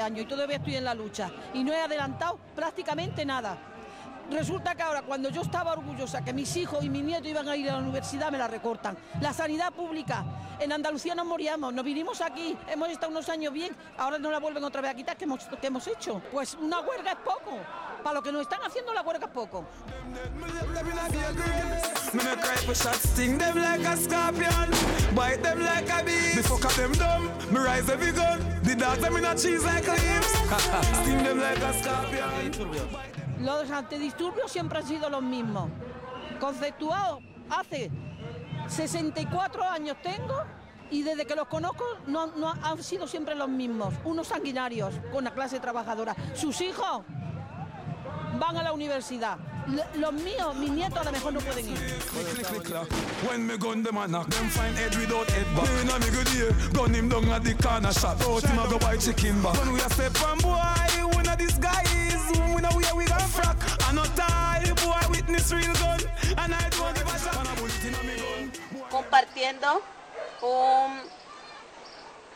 años y todavía estoy en la lucha y no he adelantado prácticamente nada. Resulta que ahora cuando yo estaba orgullosa que mis hijos y mis nietos iban a ir a la universidad me la recortan. La sanidad pública en Andalucía nos moríamos, nos vinimos aquí, hemos estado unos años bien, ahora nos la vuelven otra vez a quitar, ¿qué hemos, hecho? Pues una huelga es poco, para lo que nos están haciendo la huelga es poco. Los antidisturbios siempre han sido los mismos. Conceptuado hace 64 años tengo y desde que los conozco no, no han sido siempre los mismos. Unos sanguinarios con la clase trabajadora. Sus hijos van a la universidad. Los míos, mis nietos a lo mejor no pueden ir. When me gun them a knock, them find head without head back. Me inna me good ear, gun him down at the corner shop. Out him a go buy chicken back. When we a step on boy, we know this guy is. We know where we got frack. I no tie, boy witness real gun. And I don't give a shot. Compartiendo un,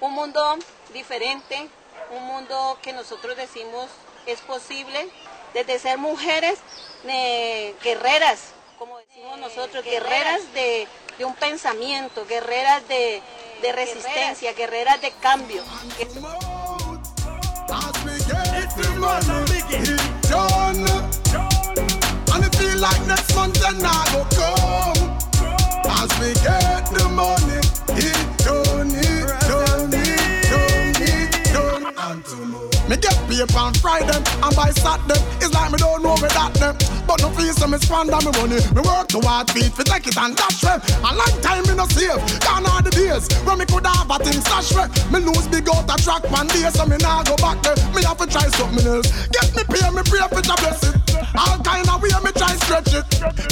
un mundo diferente, un mundo que nosotros decimos es posible, desde ser mujeres eh, guerreras, como decimos nosotros, guerreras de, de un pensamiento, guerreras de, de resistencia, guerreras de cambio. We get the money, it done, it done, it done, it done. And tomorrow. Me get paper on Friday and by Saturday It's like me don't know that them But no feel so me squander me money. Me work to hard feet fi take it and dash way A long time me no save Gone are the days When me could have a thing stash Me. Lose big out a track one day So me nah go back there. Me have to try something else. Get me pay me pray for to bless it All kind of way me try stretch it.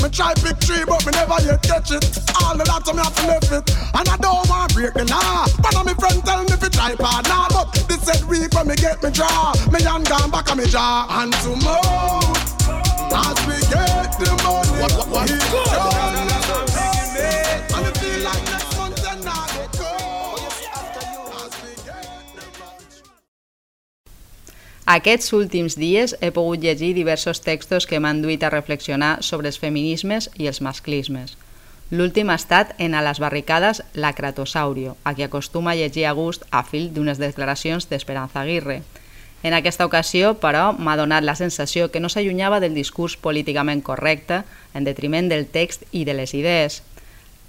Me try big tree but me never yet catch it. All of that so me have to left it. And I don't want break the law. One of me friend tell me fi try hard now But this said week when me get me draw Me hand gone back on me jaw And to mouth As we get the money what, what, it done. And it feel like next month then I go Aquests últims dies he pogut llegir diversos textos que m'han duit a reflexionar sobre els feminismes i els masclismes. L'últim ha estat en A les barricades La Cratosaurio, a qui acostuma a llegir a gust a fil d'unes declaracions d'Esperanza Aguirre. En aquesta ocasió, però, m'ha donat la sensació que no s'allunyava del discurs políticament correcte en detriment del text i de les idees.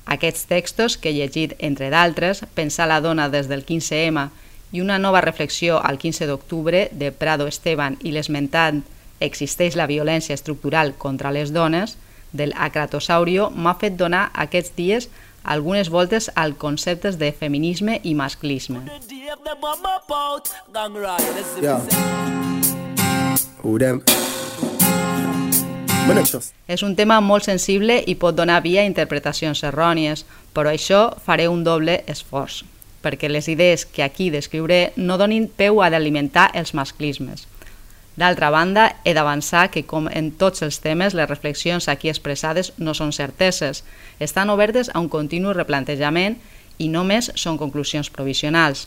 Aquests textos, que he llegit, entre d'altres, Pensar la dona des del 15M i una nova reflexió al 15 d'octubre de Prado Esteban i l'esmentant Existeix la violència estructural contra les dones, del Acratosaurio, m'ha fet donar aquests dies algunes voltes als conceptes de feminisme i masclisme. Yeah. És un tema molt sensible i pot donar via a interpretacions errònies, però això faré un doble esforç, perquè les idees que aquí descriuré no donin peu a d'alimentar els masclismes. D'altra banda, he d'avançar que, com en tots els temes, les reflexions aquí expressades no són certeses, estan obertes a un continu replantejament i només són conclusions provisionals.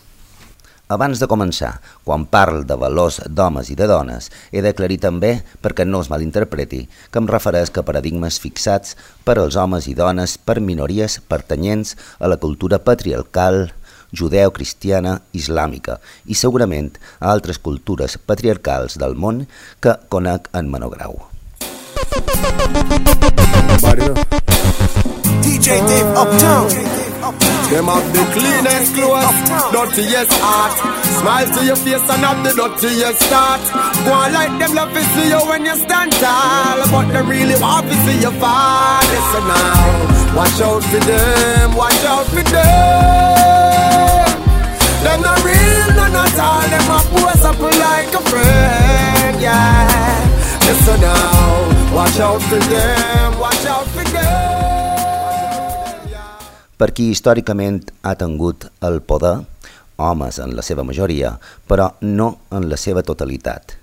Abans de començar, quan parl de valors d'homes i de dones, he d'aclarir també, perquè no es malinterpreti, que em refereix a paradigmes fixats per als homes i dones per minories pertanyents a la cultura patriarcal, judeo-cristiana, islàmica i segurament a altres cultures patriarcals del món que conec en menor grau. DJ Dave Uptown. Them have the cleanest clothes, dirtiest heart. Smile to your face and have the dirtiest start. Go on like them love to see you when you stand tall, but they really want to see you fall. Listen now, watch out for them, watch out for them. Them not real, none at all. Them a pose up like a friend, yeah. Listen now, watch out for them, watch out for them. Per qui històricament ha tingut el poder, homes en la seva majoria, però no en la seva totalitat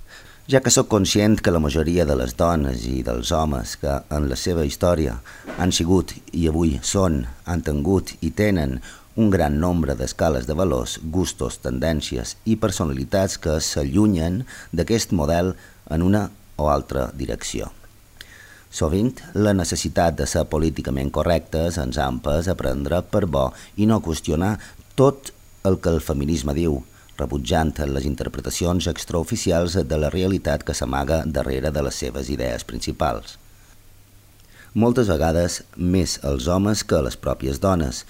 ja que sóc conscient que la majoria de les dones i dels homes que en la seva història han sigut i avui són, han tingut i tenen un gran nombre d'escales de valors, gustos, tendències i personalitats que s'allunyen d'aquest model en una o altra direcció. Sovint, la necessitat de ser políticament correctes ens ha empès a prendre per bo i no qüestionar tot el que el feminisme diu, rebutjant les interpretacions extraoficials de la realitat que s'amaga darrere de les seves idees principals. Moltes vegades més els homes que les pròpies dones,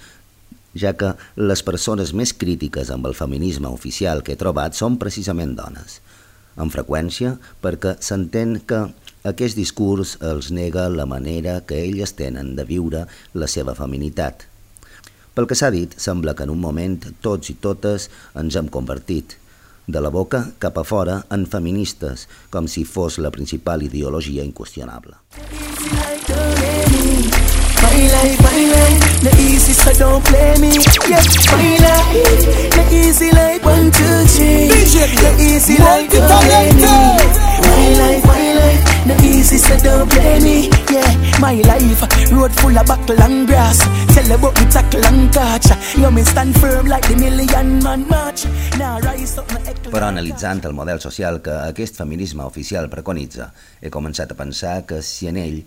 ja que les persones més crítiques amb el feminisme oficial que he trobat són precisament dones. En freqüència perquè s'entén que aquest discurs els nega la manera que elles tenen de viure la seva feminitat – pel que s'ha dit, sembla que en un moment tots i totes ens hem convertit, de la boca cap a fora, en feministes, com si fos la principal ideologia inqüestionable. My life, my life, the easy, so don't play me. Yeah, my life, the easy like one, two, three. The easy like don't play me. My life, my life, the easy, so don't play me. Yeah, my life, road full of buckle and grass. Tell about me tackle and catch. You me stand firm like the million man march. Now rise up my Però analitzant el model social que aquest feminisme oficial preconitza, he començat a pensar que si en ell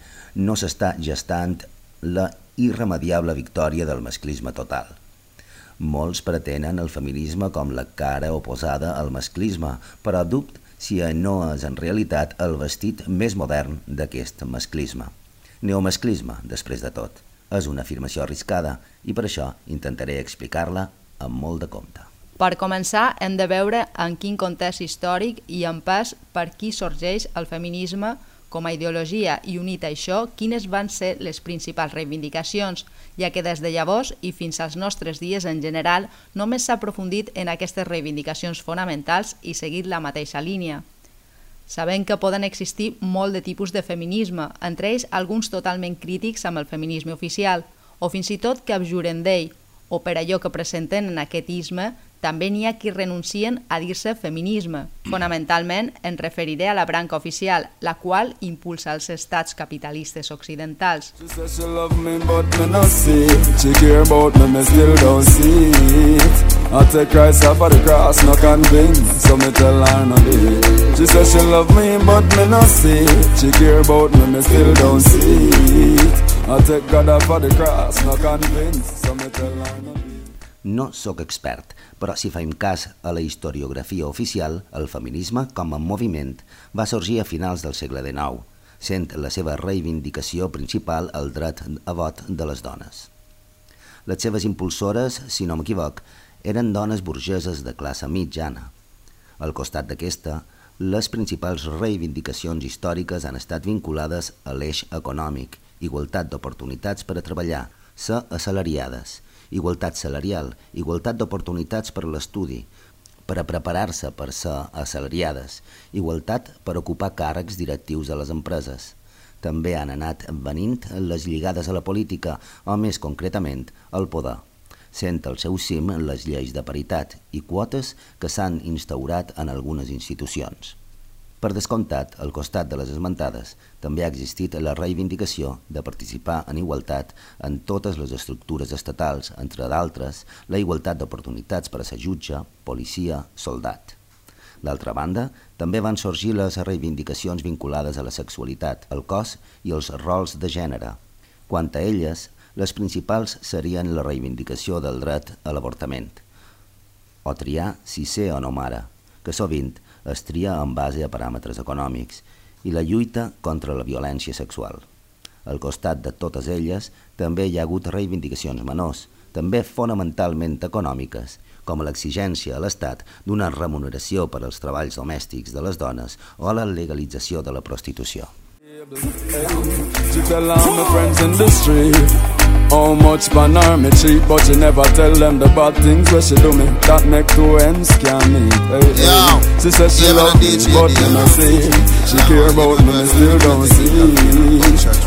no s'està gestant la irremediable victòria del masclisme total. Molts pretenen el feminisme com la cara oposada al masclisme, però dubt si no és en realitat el vestit més modern d'aquest masclisme. Neomasclisme, després de tot. És una afirmació arriscada i per això intentaré explicar-la amb molt de compte. Per començar, hem de veure en quin context històric i en pas per qui sorgeix el feminisme com a ideologia i unit a això, quines van ser les principals reivindicacions, ja que des de llavors i fins als nostres dies en general només s'ha aprofundit en aquestes reivindicacions fonamentals i seguit la mateixa línia. Sabem que poden existir molt de tipus de feminisme, entre ells alguns totalment crítics amb el feminisme oficial, o fins i tot que abjuren d'ell, o per allò que presenten en aquest isme també n'hi ha qui renuncien a dir-se feminisme. Fonamentalment en referiré a la branca oficial, la qual impulsa els estats capitalistes occidentals. I take Christ the cross, no convince. She love me, but care about still don't see take God off of the cross, no convince, so me tell her. No sóc expert, però si faim cas a la historiografia oficial, el feminisme, com a moviment, va sorgir a finals del segle XIX, sent la seva reivindicació principal el dret a vot de les dones. Les seves impulsores, si no m'equivoc, eren dones burgeses de classe mitjana. Al costat d'aquesta, les principals reivindicacions històriques han estat vinculades a l'eix econòmic, igualtat d'oportunitats per a treballar, ser assalariades – igualtat salarial, igualtat d'oportunitats per a l'estudi, per a preparar-se per ser assalariades, igualtat per ocupar càrrecs directius a les empreses. També han anat venint les lligades a la política, o més concretament, al poder sent al seu cim les lleis de paritat i quotes que s'han instaurat en algunes institucions. Per descomptat, al costat de les esmentades, també ha existit la reivindicació de participar en igualtat en totes les estructures estatals, entre d'altres, la igualtat d'oportunitats per a ser jutge, policia, soldat. D'altra banda, també van sorgir les reivindicacions vinculades a la sexualitat, el cos i els rols de gènere. Quant a elles, les principals serien la reivindicació del dret a l'avortament, o triar si ser o no mare, que sovint es tria en base a paràmetres econòmics i la lluita contra la violència sexual. Al costat de totes elles també hi ha hagut reivindicacions menors, també fonamentalment econòmiques, com l'exigència a l'Estat d'una remuneració per als treballs domèstics de les dones o la legalització de la prostitució. Hey, How much pan me cheap, but you never tell them the bad things where she do me. That make two ends can meet. Eh? Hey, hey. She says she love me, but me not see. She care about me, me still don't see.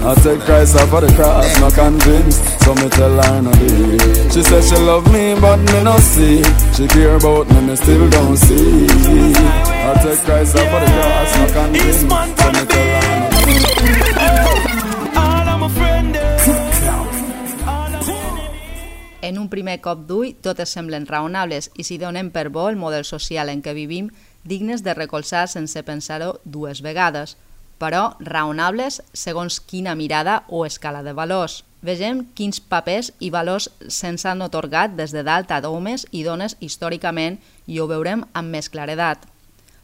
I take Christ off of the cross, not convinced. So me tell her no be. She says she love me, but me not see. She care about me, me still don't see. I take Christ off of the cross, not convinced. So me tell her no En un primer cop d'ull, totes semblen raonables i si donem per bo el model social en què vivim, dignes de recolzar sense pensar-ho dues vegades, però raonables segons quina mirada o escala de valors. Vegem quins papers i valors se'ns han otorgat des de dalt a homes i dones històricament i ho veurem amb més claredat.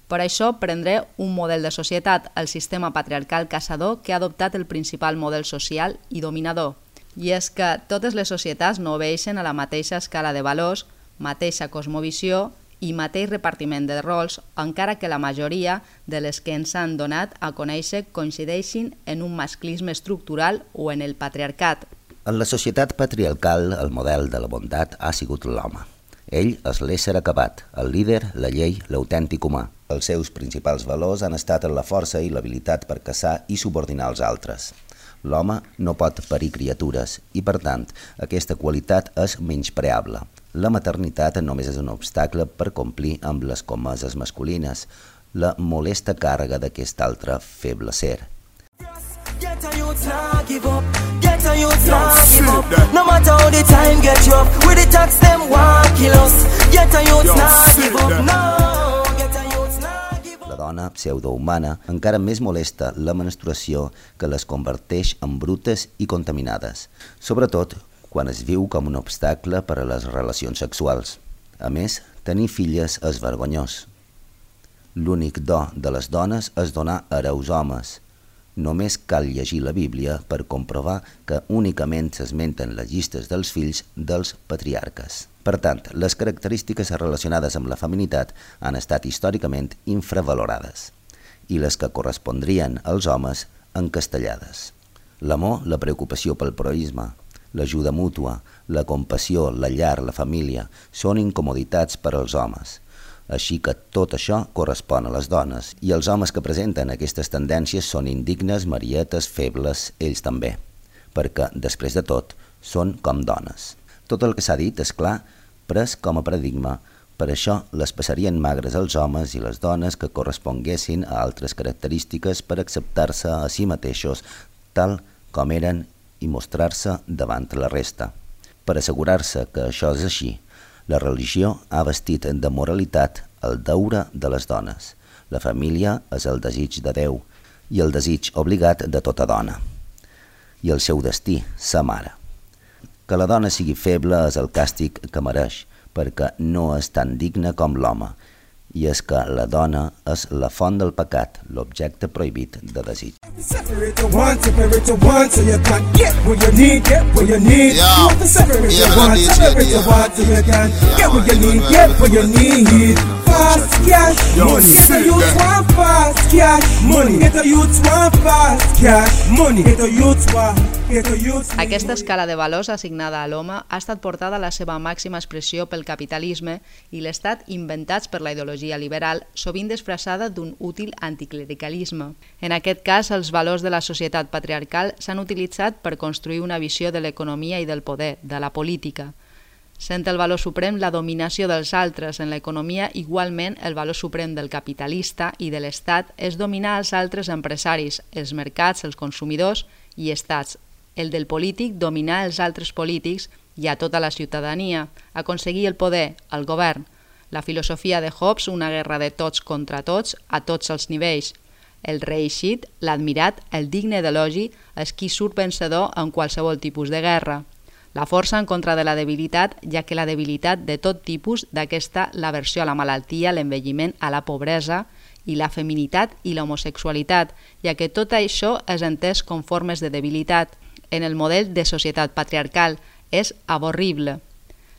Per això prendré un model de societat, el sistema patriarcal caçador que ha adoptat el principal model social i dominador. I és que totes les societats no obeixen a la mateixa escala de valors, mateixa cosmovisió i mateix repartiment de rols, encara que la majoria de les que ens han donat a conèixer coincideixin en un masclisme estructural o en el patriarcat. En la societat patriarcal, el model de la bondat ha sigut l'home. Ell és l'ésser acabat, el líder, la llei, l'autèntic humà. Els seus principals valors han estat en la força i l'habilitat per caçar i subordinar els altres. L'home no pot parir criatures i, per tant, aquesta qualitat és menyspreable. La maternitat només és un obstacle per complir amb les comeses masculines, la molesta càrrega d'aquest altre feble ser. Get a youth nah give up. Get a youth nah give up. No matter how the time get rough, with the tax them want kill us. Get a youth nah give up. No. Dona pseudohumana encara més molesta la menstruació que les converteix en brutes i contaminades, sobretot quan es viu com un obstacle per a les relacions sexuals. A més, tenir filles és vergonyós. L'únic do de les dones és donar hereus homes – Només cal llegir la Bíblia per comprovar que únicament s'esmenten les llistes dels fills dels patriarques. Per tant, les característiques relacionades amb la feminitat han estat històricament infravalorades i les que correspondrien als homes encastellades. L'amor, la preocupació pel proisme, l'ajuda mútua, la compassió, la llar, la família, són incomoditats per als homes – així que tot això correspon a les dones i els homes que presenten aquestes tendències són indignes, marietes, febles, ells també, perquè, després de tot, són com dones. Tot el que s'ha dit, és clar, pres com a paradigma, per això les passarien magres els homes i les dones que corresponguessin a altres característiques per acceptar-se a si mateixos tal com eren i mostrar-se davant la resta. Per assegurar-se que això és així, la religió ha vestit de moralitat el deure de les dones. La família és el desig de Déu i el desig obligat de tota dona. I el seu destí, sa mare. Que la dona sigui feble és el càstig que mereix, perquè no és tan digna com l'home. I és que la dona és la font del pecat, l'objecte prohibit de desig. Money. Get youth fast cash, money. Get youth aquesta escala de valors assignada a l'home ha estat portada a la seva màxima expressió pel capitalisme i l'estat inventats per la ideologia liberal, sovint disfressada d'un útil anticlericalisme. En aquest cas, els valors de la societat patriarcal s'han utilitzat per construir una visió de l'economia i del poder, de la política. Sent el valor suprem la dominació dels altres en l'economia, igualment el valor suprem del capitalista i de l'Estat és dominar els altres empresaris, els mercats, els consumidors i estats, el del polític dominar els altres polítics i a tota la ciutadania, aconseguir el poder, el govern. La filosofia de Hobbes, una guerra de tots contra tots, a tots els nivells. El reeixit, l'admirat, el digne d'elogi, és qui surt vencedor en qualsevol tipus de guerra. La força en contra de la debilitat, ja que la debilitat de tot tipus d'aquesta l'aversió a la malaltia, l'envelliment, a la pobresa i la feminitat i l'homosexualitat, ja que tot això és entès com formes de debilitat – en el model de societat patriarcal és avorrible.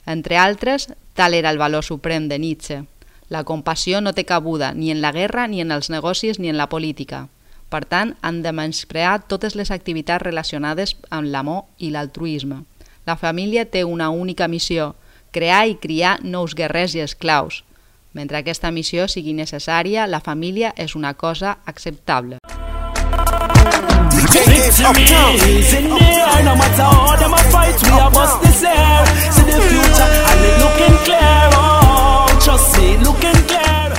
Entre altres, tal era el valor suprem de Nietzsche. La compassió no té cabuda ni en la guerra, ni en els negocis, ni en la política. Per tant, han de menysprear totes les activitats relacionades amb l'amor i l'altruisme. La família té una única missió, crear i criar nous guerrers i esclaus. Mentre aquesta missió sigui necessària, la família és una cosa acceptable. Victory is in the air. No matter how them a fight, we have us this air. See the future and it looking clear. Oh, just see looking clear.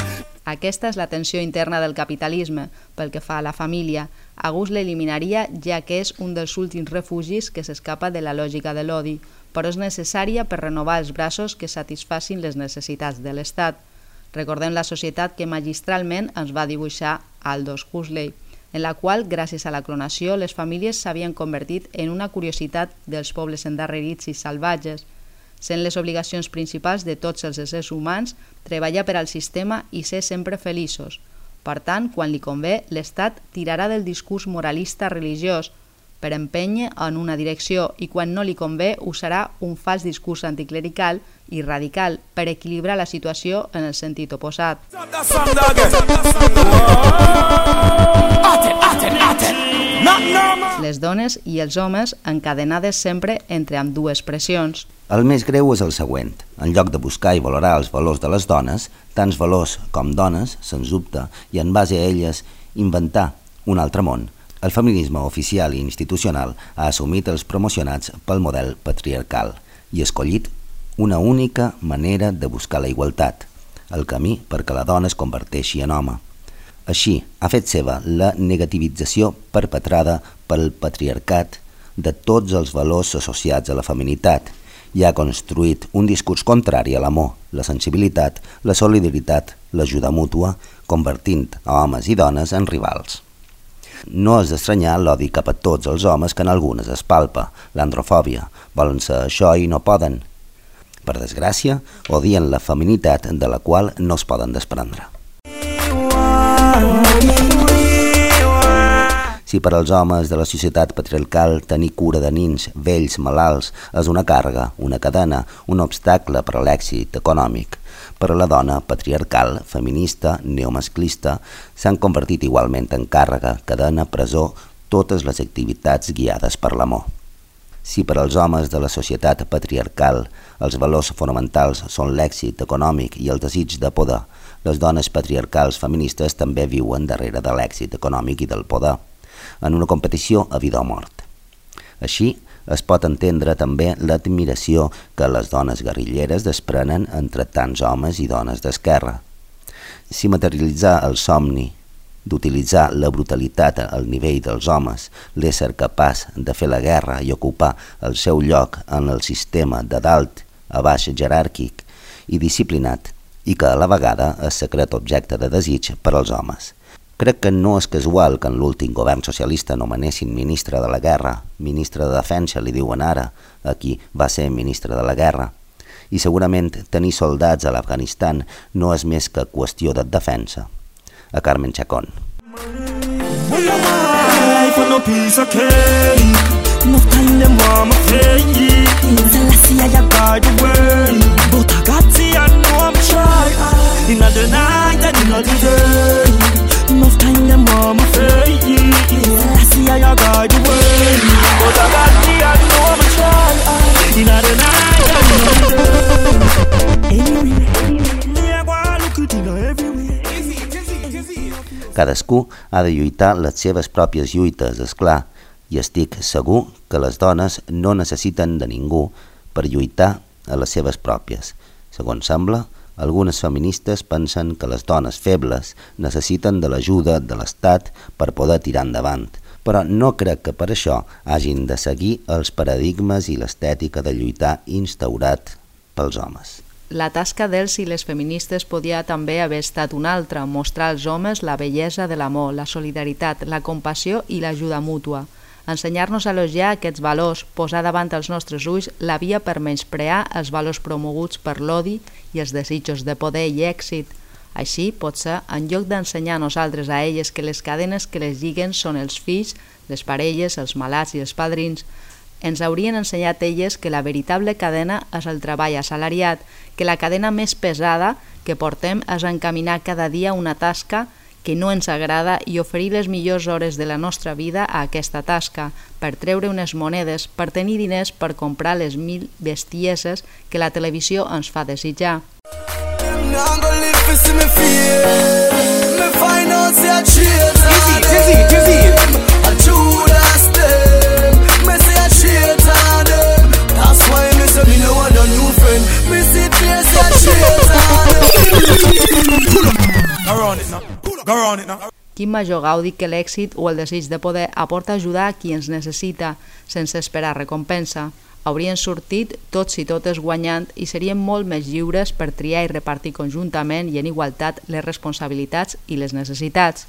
Aquesta és la tensió interna del capitalisme. Pel que fa a la família, August l'eliminaria ja que és un dels últims refugis que s'escapa de la lògica de l'odi, però és necessària per renovar els braços que satisfacin les necessitats de l'Estat. Recordem la societat que magistralment ens va dibuixar Aldous Huxley en la qual, gràcies a la clonació, les famílies s'havien convertit en una curiositat dels pobles endarrerits i salvatges, sent les obligacions principals de tots els éssers humans treballar per al sistema i ser sempre feliços. Per tant, quan li convé, l'Estat tirarà del discurs moralista religiós per empènyer en una direcció i quan no li convé usarà un fals discurs anticlerical i radical per equilibrar la situació en el sentit oposat. Les dones i els homes encadenades sempre entre amb dues pressions. El més greu és el següent. En lloc de buscar i valorar els valors de les dones, tants valors com dones, sens dubte, i en base a elles inventar un altre món, el feminisme oficial i institucional ha assumit els promocionats pel model patriarcal i escollit una única manera de buscar la igualtat, el camí perquè la dona es converteixi en home. Així, ha fet seva la negativització perpetrada pel patriarcat de tots els valors associats a la feminitat i ha construït un discurs contrari a l'amor, la sensibilitat, la solidaritat, l'ajuda mútua, convertint a homes i dones en rivals. No és d'estranyar l'odi cap a tots els homes que en algunes es palpa, l'androfòbia, volen ser això i no poden. Per desgràcia, odien la feminitat de la qual no es poden desprendre. Si per als homes de la societat patriarcal tenir cura de nins, vells, malalts, és una càrrega, una cadena, un obstacle per a l'èxit econòmic, per la dona patriarcal, feminista, neomasclista, s'han convertit igualment en càrrega, cadena, presó, totes les activitats guiades per l'amor. Si per als homes de la societat patriarcal els valors fonamentals són l'èxit econòmic i el desig de poder, les dones patriarcals feministes també viuen darrere de l'èxit econòmic i del poder en una competició a vida o mort. Així, es pot entendre també l'admiració que les dones guerrilleres desprenen entre tants homes i dones d'esquerra. Si materialitzar el somni d'utilitzar la brutalitat al nivell dels homes, l'ésser capaç de fer la guerra i ocupar el seu lloc en el sistema de dalt a baix jeràrquic i disciplinat, i que a la vegada és secret objecte de desig per als homes. Crec que no és casual que en l'últim govern socialista nomenessin ministre de la guerra, ministre de defensa, li diuen ara, a qui va ser ministre de la guerra. I segurament tenir soldats a l'Afganistan no és més que qüestió de defensa. A Carmen Chacón. In the night and in the day Enough time want my faith I see how you guide the way But I got the I know I'm try In the night Cadascú ha de lluitar les seves pròpies lluites, és clar, i estic segur que les dones no necessiten de ningú per lluitar a les seves pròpies. Segons sembla, algunes feministes pensen que les dones febles necessiten de l'ajuda de l'Estat per poder tirar endavant, però no crec que per això hagin de seguir els paradigmes i l'estètica de lluitar instaurat pels homes. La tasca dels i les feministes podia també haver estat una altra, mostrar als homes la bellesa de l'amor, la solidaritat, la compassió i l'ajuda mútua – ensenyar-nos a elogiar aquests valors, posar davant els nostres ulls la via per menysprear els valors promoguts per l'odi i els desitjos de poder i èxit. Així, potser, en lloc d'ensenyar a nosaltres a elles que les cadenes que les lliguen són els fills, les parelles, els malats i els padrins, ens haurien ensenyat elles que la veritable cadena és el treball assalariat, que la cadena més pesada que portem és encaminar cada dia una tasca que no ens agrada i oferir les millors hores de la nostra vida a aquesta tasca, per treure unes monedes, per tenir diners per comprar les mil bestieses que la televisió ens fa desitjar. That's why Quin major gaudi que l'èxit o el desig de poder aporta ajudar a qui ens necessita sense esperar recompensa. Haurien sortit tots i totes guanyant i serien molt més lliures per triar i repartir conjuntament i en igualtat les responsabilitats i les necessitats.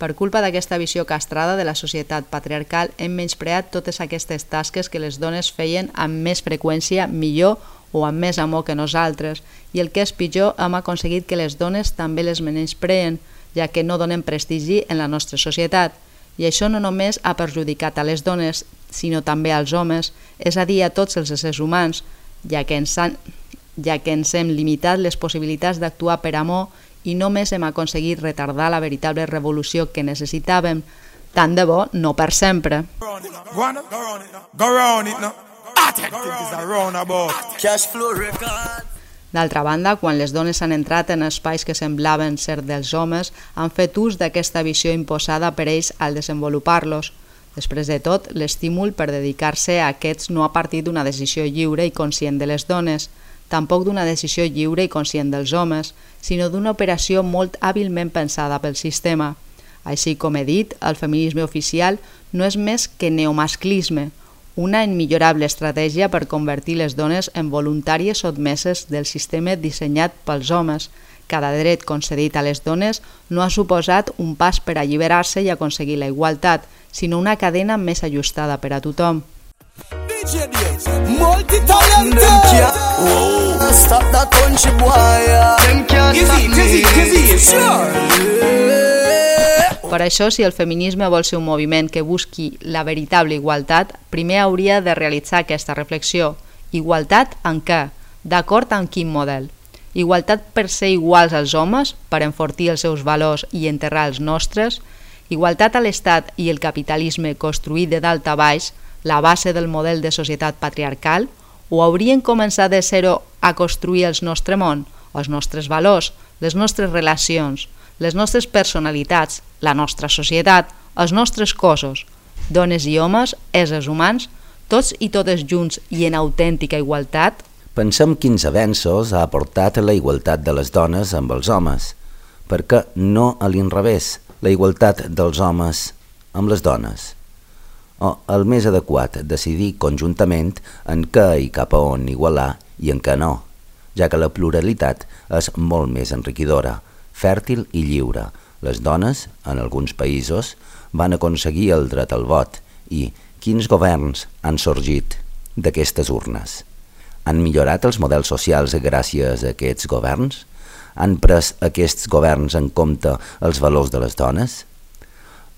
Per culpa d'aquesta visió castrada de la societat patriarcal hem menyspreat totes aquestes tasques que les dones feien amb més freqüència, millor o amb més amor que nosaltres, i el que és pitjor, hem aconseguit que les dones també les menyspreen, ja que no donen prestigi en la nostra societat. I això no només ha perjudicat a les dones, sinó també als homes, és a dir, a tots els éssers humans, ja que ens, han, ja que ens hem limitat les possibilitats d'actuar per amor i només hem aconseguit retardar la veritable revolució que necessitàvem, tant de bo no per sempre. D'altra banda, quan les dones han entrat en espais que semblaven ser dels homes, han fet ús d'aquesta visió imposada per ells al desenvolupar-los. Després de tot, l'estímul per dedicar-se a aquests no ha partit d'una decisió lliure i conscient de les dones, tampoc d'una decisió lliure i conscient dels homes, sinó d'una operació molt hàbilment pensada pel sistema. Així com he dit, el feminisme oficial no és més que neomasclisme, una immillorable estratègia per convertir les dones en voluntàries sotmeses del sistema dissenyat pels homes. Cada dret concedit a les dones no ha suposat un pas per alliberar-se i aconseguir la igualtat, sinó una cadena més ajustada per a tothom. Multi-talented Per això, si el feminisme vol ser un moviment que busqui la veritable igualtat, primer hauria de realitzar aquesta reflexió. Igualtat en què? D'acord amb quin model? Igualtat per ser iguals als homes, per enfortir els seus valors i enterrar els nostres? Igualtat a l'Estat i el capitalisme construït de dalt a baix la base del model de societat patriarcal o haurien començat de zero a construir el nostre món, els nostres valors, les nostres relacions, les nostres personalitats, la nostra societat, els nostres cossos, dones i homes, éssers humans, tots i totes junts i en autèntica igualtat? Pensem quins avenços ha aportat la igualtat de les dones amb els homes, perquè no a l'inrevés, la igualtat dels homes amb les dones? O el més adequat decidir conjuntament en què i cap a on igualar i en què no, ja que la pluralitat és molt més enriquidora, fèrtil i lliure. Les dones, en alguns països, van aconseguir el dret al vot i quins governs han sorgit d'aquestes urnes? Han millorat els models socials gràcies a aquests governs? Han pres aquests governs en compte els valors de les dones?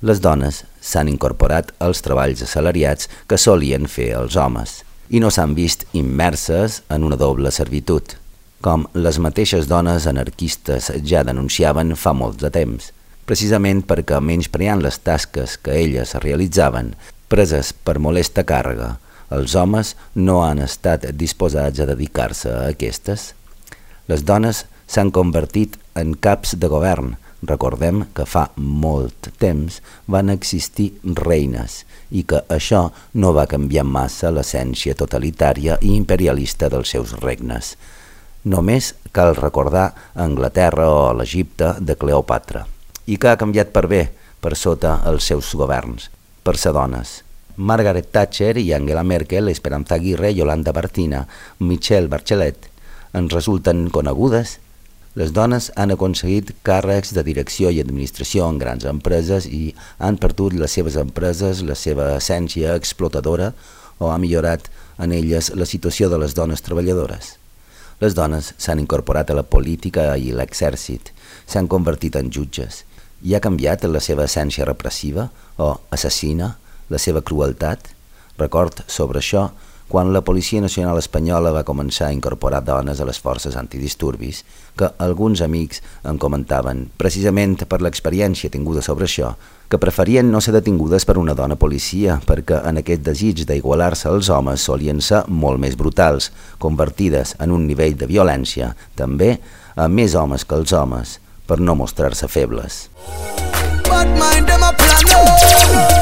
les dones s'han incorporat als treballs assalariats que solien fer els homes i no s'han vist immerses en una doble servitud, com les mateixes dones anarquistes ja denunciaven fa molt de temps, precisament perquè menyspreant les tasques que elles realitzaven, preses per molesta càrrega, els homes no han estat disposats a dedicar-se a aquestes. Les dones s'han convertit en caps de govern, Recordem que fa molt temps van existir reines i que això no va canviar massa l'essència totalitària i imperialista dels seus regnes. Només cal recordar Anglaterra o l'Egipte de Cleopatra, i que ha canviat per bé per sota els seus governs, per ser dones. Margaret Thatcher i Angela Merkel, Esperanza Aguirre, Yolanda Bartina, Michelle Bachelet ens resulten conegudes les dones han aconseguit càrrecs de direcció i administració en grans empreses i han perdut les seves empreses, la seva essència explotadora o ha millorat en elles la situació de les dones treballadores. Les dones s'han incorporat a la política i l'exèrcit, s'han convertit en jutges i ha canviat la seva essència repressiva o assassina, la seva crueltat. Record sobre això quan la Policia Nacional Espanyola va començar a incorporar dones a les forces antidisturbis, que alguns amics em comentaven, precisament per l'experiència tinguda sobre això, que preferien no ser detingudes per una dona policia, perquè en aquest desig d'igualar-se als homes solien ser molt més brutals, convertides en un nivell de violència, també a més homes que els homes, per no mostrar-se febles. Bad mind them a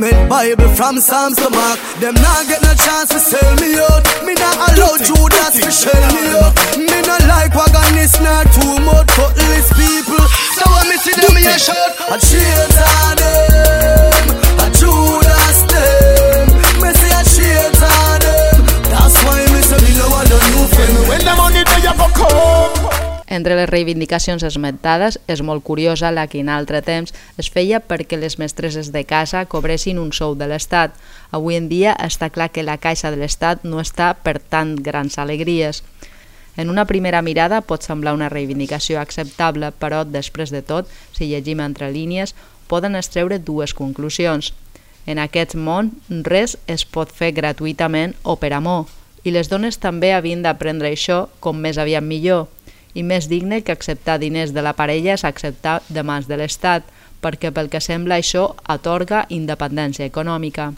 Testament Bible from Psalms to Mark. Them not get no chance to sell me out. Me not allow Judas to shell me out. Me not like wagonist, not too much cutlass people. So when me see them, me a shout, I cheers on them, I Judas them. Me say I cheers on them. That's why me say me no want no new friend. When the money have a come. Entre les reivindicacions esmentades és molt curiosa la que en altre temps es feia perquè les mestresses de casa cobressin un sou de l'Estat. Avui en dia està clar que la caixa de l'Estat no està per tant grans alegries. En una primera mirada pot semblar una reivindicació acceptable, però després de tot, si llegim entre línies, poden estreure dues conclusions. En aquest món res es pot fer gratuïtament o per amor, i les dones també havien d'aprendre això com més aviat millor, i més digne que acceptar diners de la parella és acceptar de mans de l'Estat, perquè pel que sembla això atorga independència econòmica.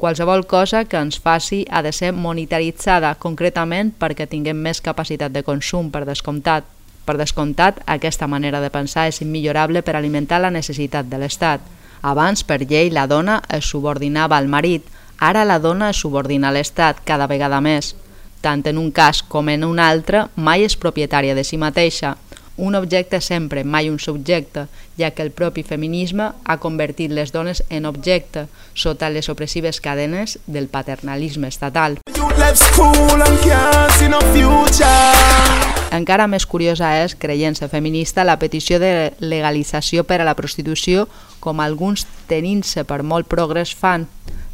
Qualsevol cosa que ens faci ha de ser monetaritzada, concretament perquè tinguem més capacitat de consum per descomptat. Per descomptat, aquesta manera de pensar és immillorable per alimentar la necessitat de l'Estat. Abans, per llei, la dona es subordinava al marit, ara la dona es subordina a l'Estat cada vegada més tant en un cas com en un altre, mai és propietària de si mateixa. Un objecte sempre, mai un subjecte, ja que el propi feminisme ha convertit les dones en objecte sota les opressives cadenes del paternalisme estatal. Encara més curiosa és, creient-se feminista, la petició de legalització per a la prostitució, com alguns tenint-se per molt progrés fan,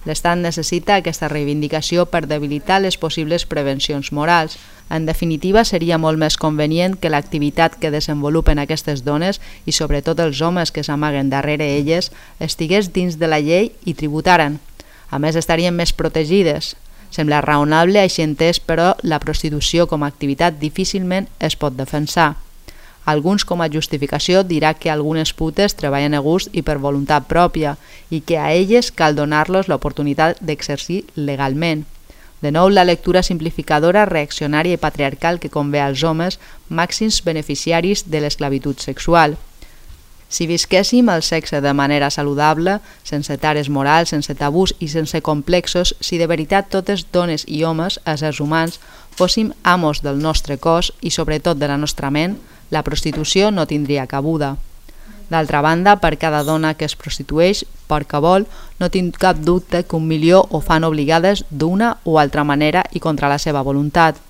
L'Estat necessita aquesta reivindicació per debilitar les possibles prevencions morals. En definitiva, seria molt més convenient que l'activitat que desenvolupen aquestes dones i sobretot els homes que s'amaguen darrere elles estigués dins de la llei i tributaren. A més, estarien més protegides. Sembla raonable, així entès, però la prostitució com a activitat difícilment es pot defensar. Alguns, com a justificació, dirà que algunes putes treballen a gust i per voluntat pròpia i que a elles cal donar-los l'oportunitat d'exercir legalment. De nou, la lectura simplificadora, reaccionària i patriarcal que convé als homes màxims beneficiaris de l'esclavitud sexual. Si visquéssim el sexe de manera saludable, sense tares morals, sense tabús i sense complexos, si de veritat totes dones i homes, éssers humans, fóssim amos del nostre cos i sobretot de la nostra ment, la prostitució no tindria cabuda. D'altra banda, per cada dona que es prostitueix perquè vol, no tinc cap dubte que un milió ho fan obligades d'una o altra manera i contra la seva voluntat.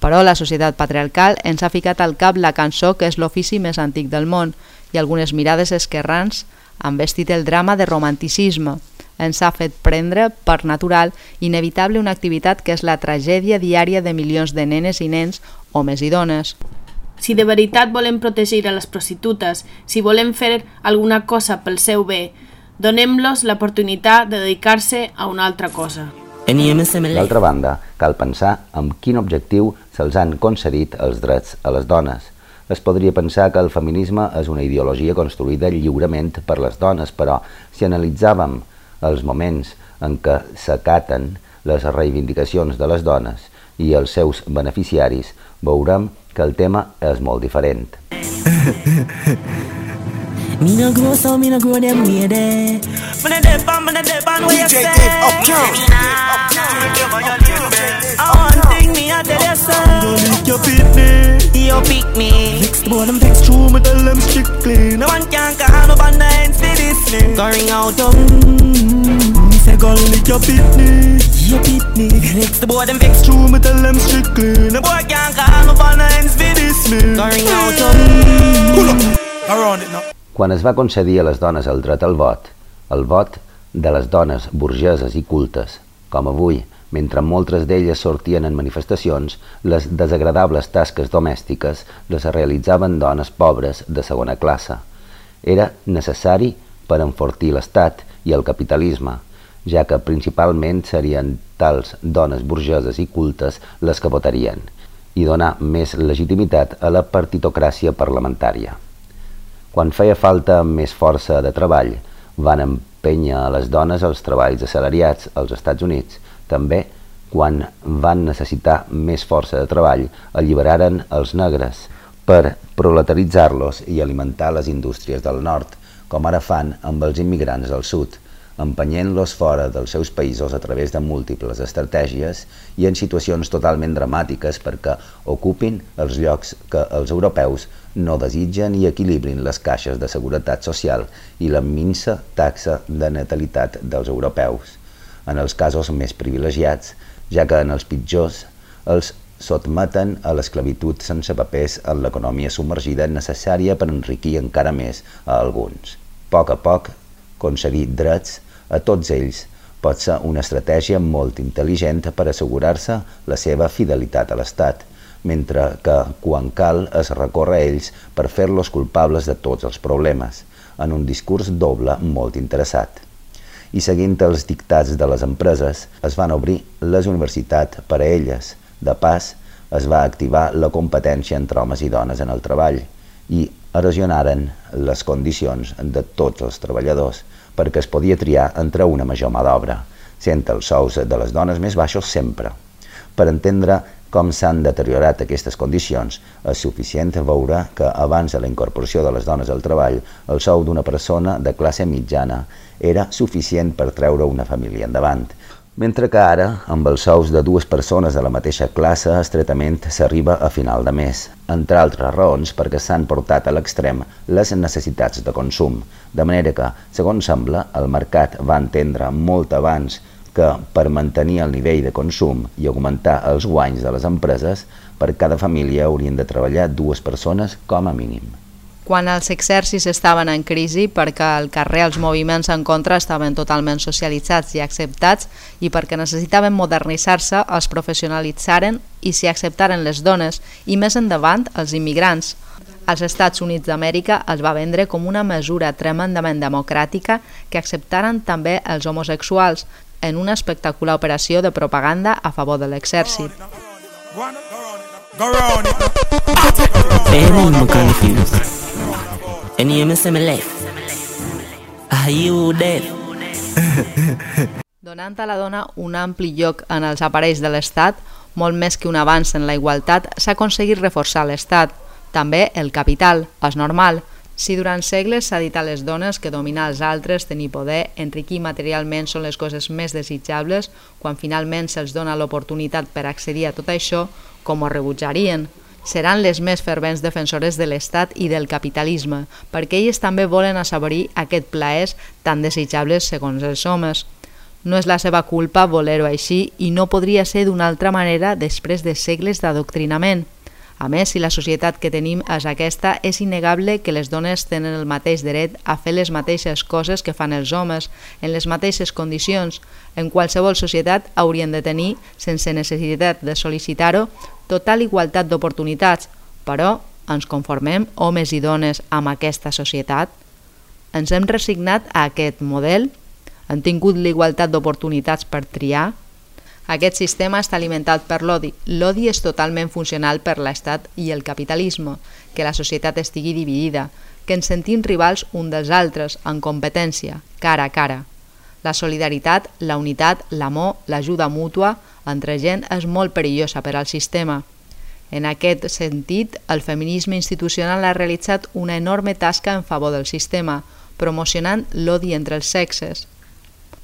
Però la societat patriarcal ens ha ficat al cap la cançó que és l'ofici més antic del món i algunes mirades esquerrans han vestit el drama de romanticisme. Ens ha fet prendre, per natural, inevitable una activitat que és la tragèdia diària de milions de nenes i nens, homes i dones. Si de veritat volem protegir a les prostitutes, si volem fer alguna cosa pel seu bé, donem-los l'oportunitat de dedicar-se a una altra cosa. D'altra banda, cal pensar amb quin objectiu se'ls han concedit els drets a les dones. Es podria pensar que el feminisme és una ideologia construïda lliurement per les dones, però si analitzàvem els moments en què s'acaten les reivindicacions de les dones i els seus beneficiaris, veurem que el tema és molt diferent. Me no grow so me no grow them way there. Me no dip on, me no dip on where you say. I want thing me I tell you so. Go lick your pitney. You pick me. Next boy them text true me tell them strictly. No one can call no band ends for this. pitney. Going out of mm, say go lick your pitney, your pitney. Next the boy them vex true, me tell them strictly. The boy Quan es va concedir a les dones el dret al vot, el vot de les dones burgeses i cultes, com avui, mentre moltes d'elles sortien en manifestacions, les desagradables tasques domèstiques les realitzaven dones pobres de segona classe. Era necessari per enfortir l'Estat i el capitalisme, ja que principalment serien tals dones burgeses i cultes les que votarien, i donar més legitimitat a la partitocràcia parlamentària. Quan feia falta més força de treball, van empènyer a les dones als treballs assalariats als Estats Units. També, quan van necessitar més força de treball, alliberaren els negres per proletaritzar-los i alimentar les indústries del nord, com ara fan amb els immigrants del sud – empenyent-los fora dels seus països a través de múltiples estratègies i en situacions totalment dramàtiques perquè ocupin els llocs que els europeus no desitgen i equilibrin les caixes de seguretat social i la minsa taxa de natalitat dels europeus, en els casos més privilegiats, ja que en els pitjors els sotmeten a l'esclavitud sense papers en l'economia submergida necessària per enriquir encara més a alguns. A poc a poc, concedir drets a tots ells pot ser una estratègia molt intel·ligent per assegurar-se la seva fidelitat a l'Estat, mentre que, quan cal, es recorre a ells per fer-los culpables de tots els problemes, en un discurs doble molt interessat. I seguint els dictats de les empreses, es van obrir les universitats per a elles. De pas, es va activar la competència entre homes i dones en el treball i erosionaren les condicions de tots els treballadors, perquè es podia triar entre una major mà d'obra, sent els sous de les dones més baixos sempre. Per entendre com s'han deteriorat aquestes condicions, és suficient veure que abans de la incorporació de les dones al treball, el sou d'una persona de classe mitjana era suficient per treure una família endavant, mentre que ara, amb els sous de dues persones de la mateixa classe, estretament s'arriba a final de mes, entre altres raons perquè s'han portat a l'extrem les necessitats de consum, de manera que, segons sembla, el mercat va entendre molt abans que per mantenir el nivell de consum i augmentar els guanys de les empreses, per cada família haurien de treballar dues persones com a mínim quan els exèrcits estaven en crisi perquè al carrer els moviments en contra estaven totalment socialitzats i acceptats i perquè necessitaven modernitzar-se, els professionalitzaren i s'hi acceptaren les dones i més endavant els immigrants. Als Estats Units d'Amèrica es va vendre com una mesura tremendament democràtica que acceptaren també els homosexuals en una espectacular operació de propaganda a favor de l'exèrcit. Baby, confused. And you miss me left. Are you dead? Donant a la dona un ampli lloc en els aparells de l'Estat, molt més que un avanç en la igualtat, s'ha aconseguit reforçar l'Estat. També el capital, és normal. Si durant segles s'ha dit a les dones que dominar els altres, tenir poder, enriquir materialment són les coses més desitjables, quan finalment se'ls dona l'oportunitat per accedir a tot això, com ho rebutjarien? Seran les més fervents defensores de l'Estat i del capitalisme, perquè elles també volen assaborir aquest plaers tan desitjables segons els homes. No és la seva culpa voler-ho així i no podria ser d'una altra manera després de segles d'adoctrinament. A més, si la societat que tenim és aquesta, és innegable que les dones tenen el mateix dret a fer les mateixes coses que fan els homes, en les mateixes condicions. En qualsevol societat haurien de tenir, sense necessitat de sol·licitar-ho, total igualtat d'oportunitats, però ens conformem, homes i dones, amb aquesta societat? Ens hem resignat a aquest model? Han tingut l'igualtat d'oportunitats per triar? Aquest sistema està alimentat per l'odi. L'odi és totalment funcional per l'estat i el capitalisme, que la societat estigui dividida, que ens sentim rivals un dels altres, en competència, cara a cara. La solidaritat, la unitat, l'amor, l'ajuda mútua entre gent és molt perillosa per al sistema. En aquest sentit, el feminisme institucional ha realitzat una enorme tasca en favor del sistema, promocionant l'odi entre els sexes,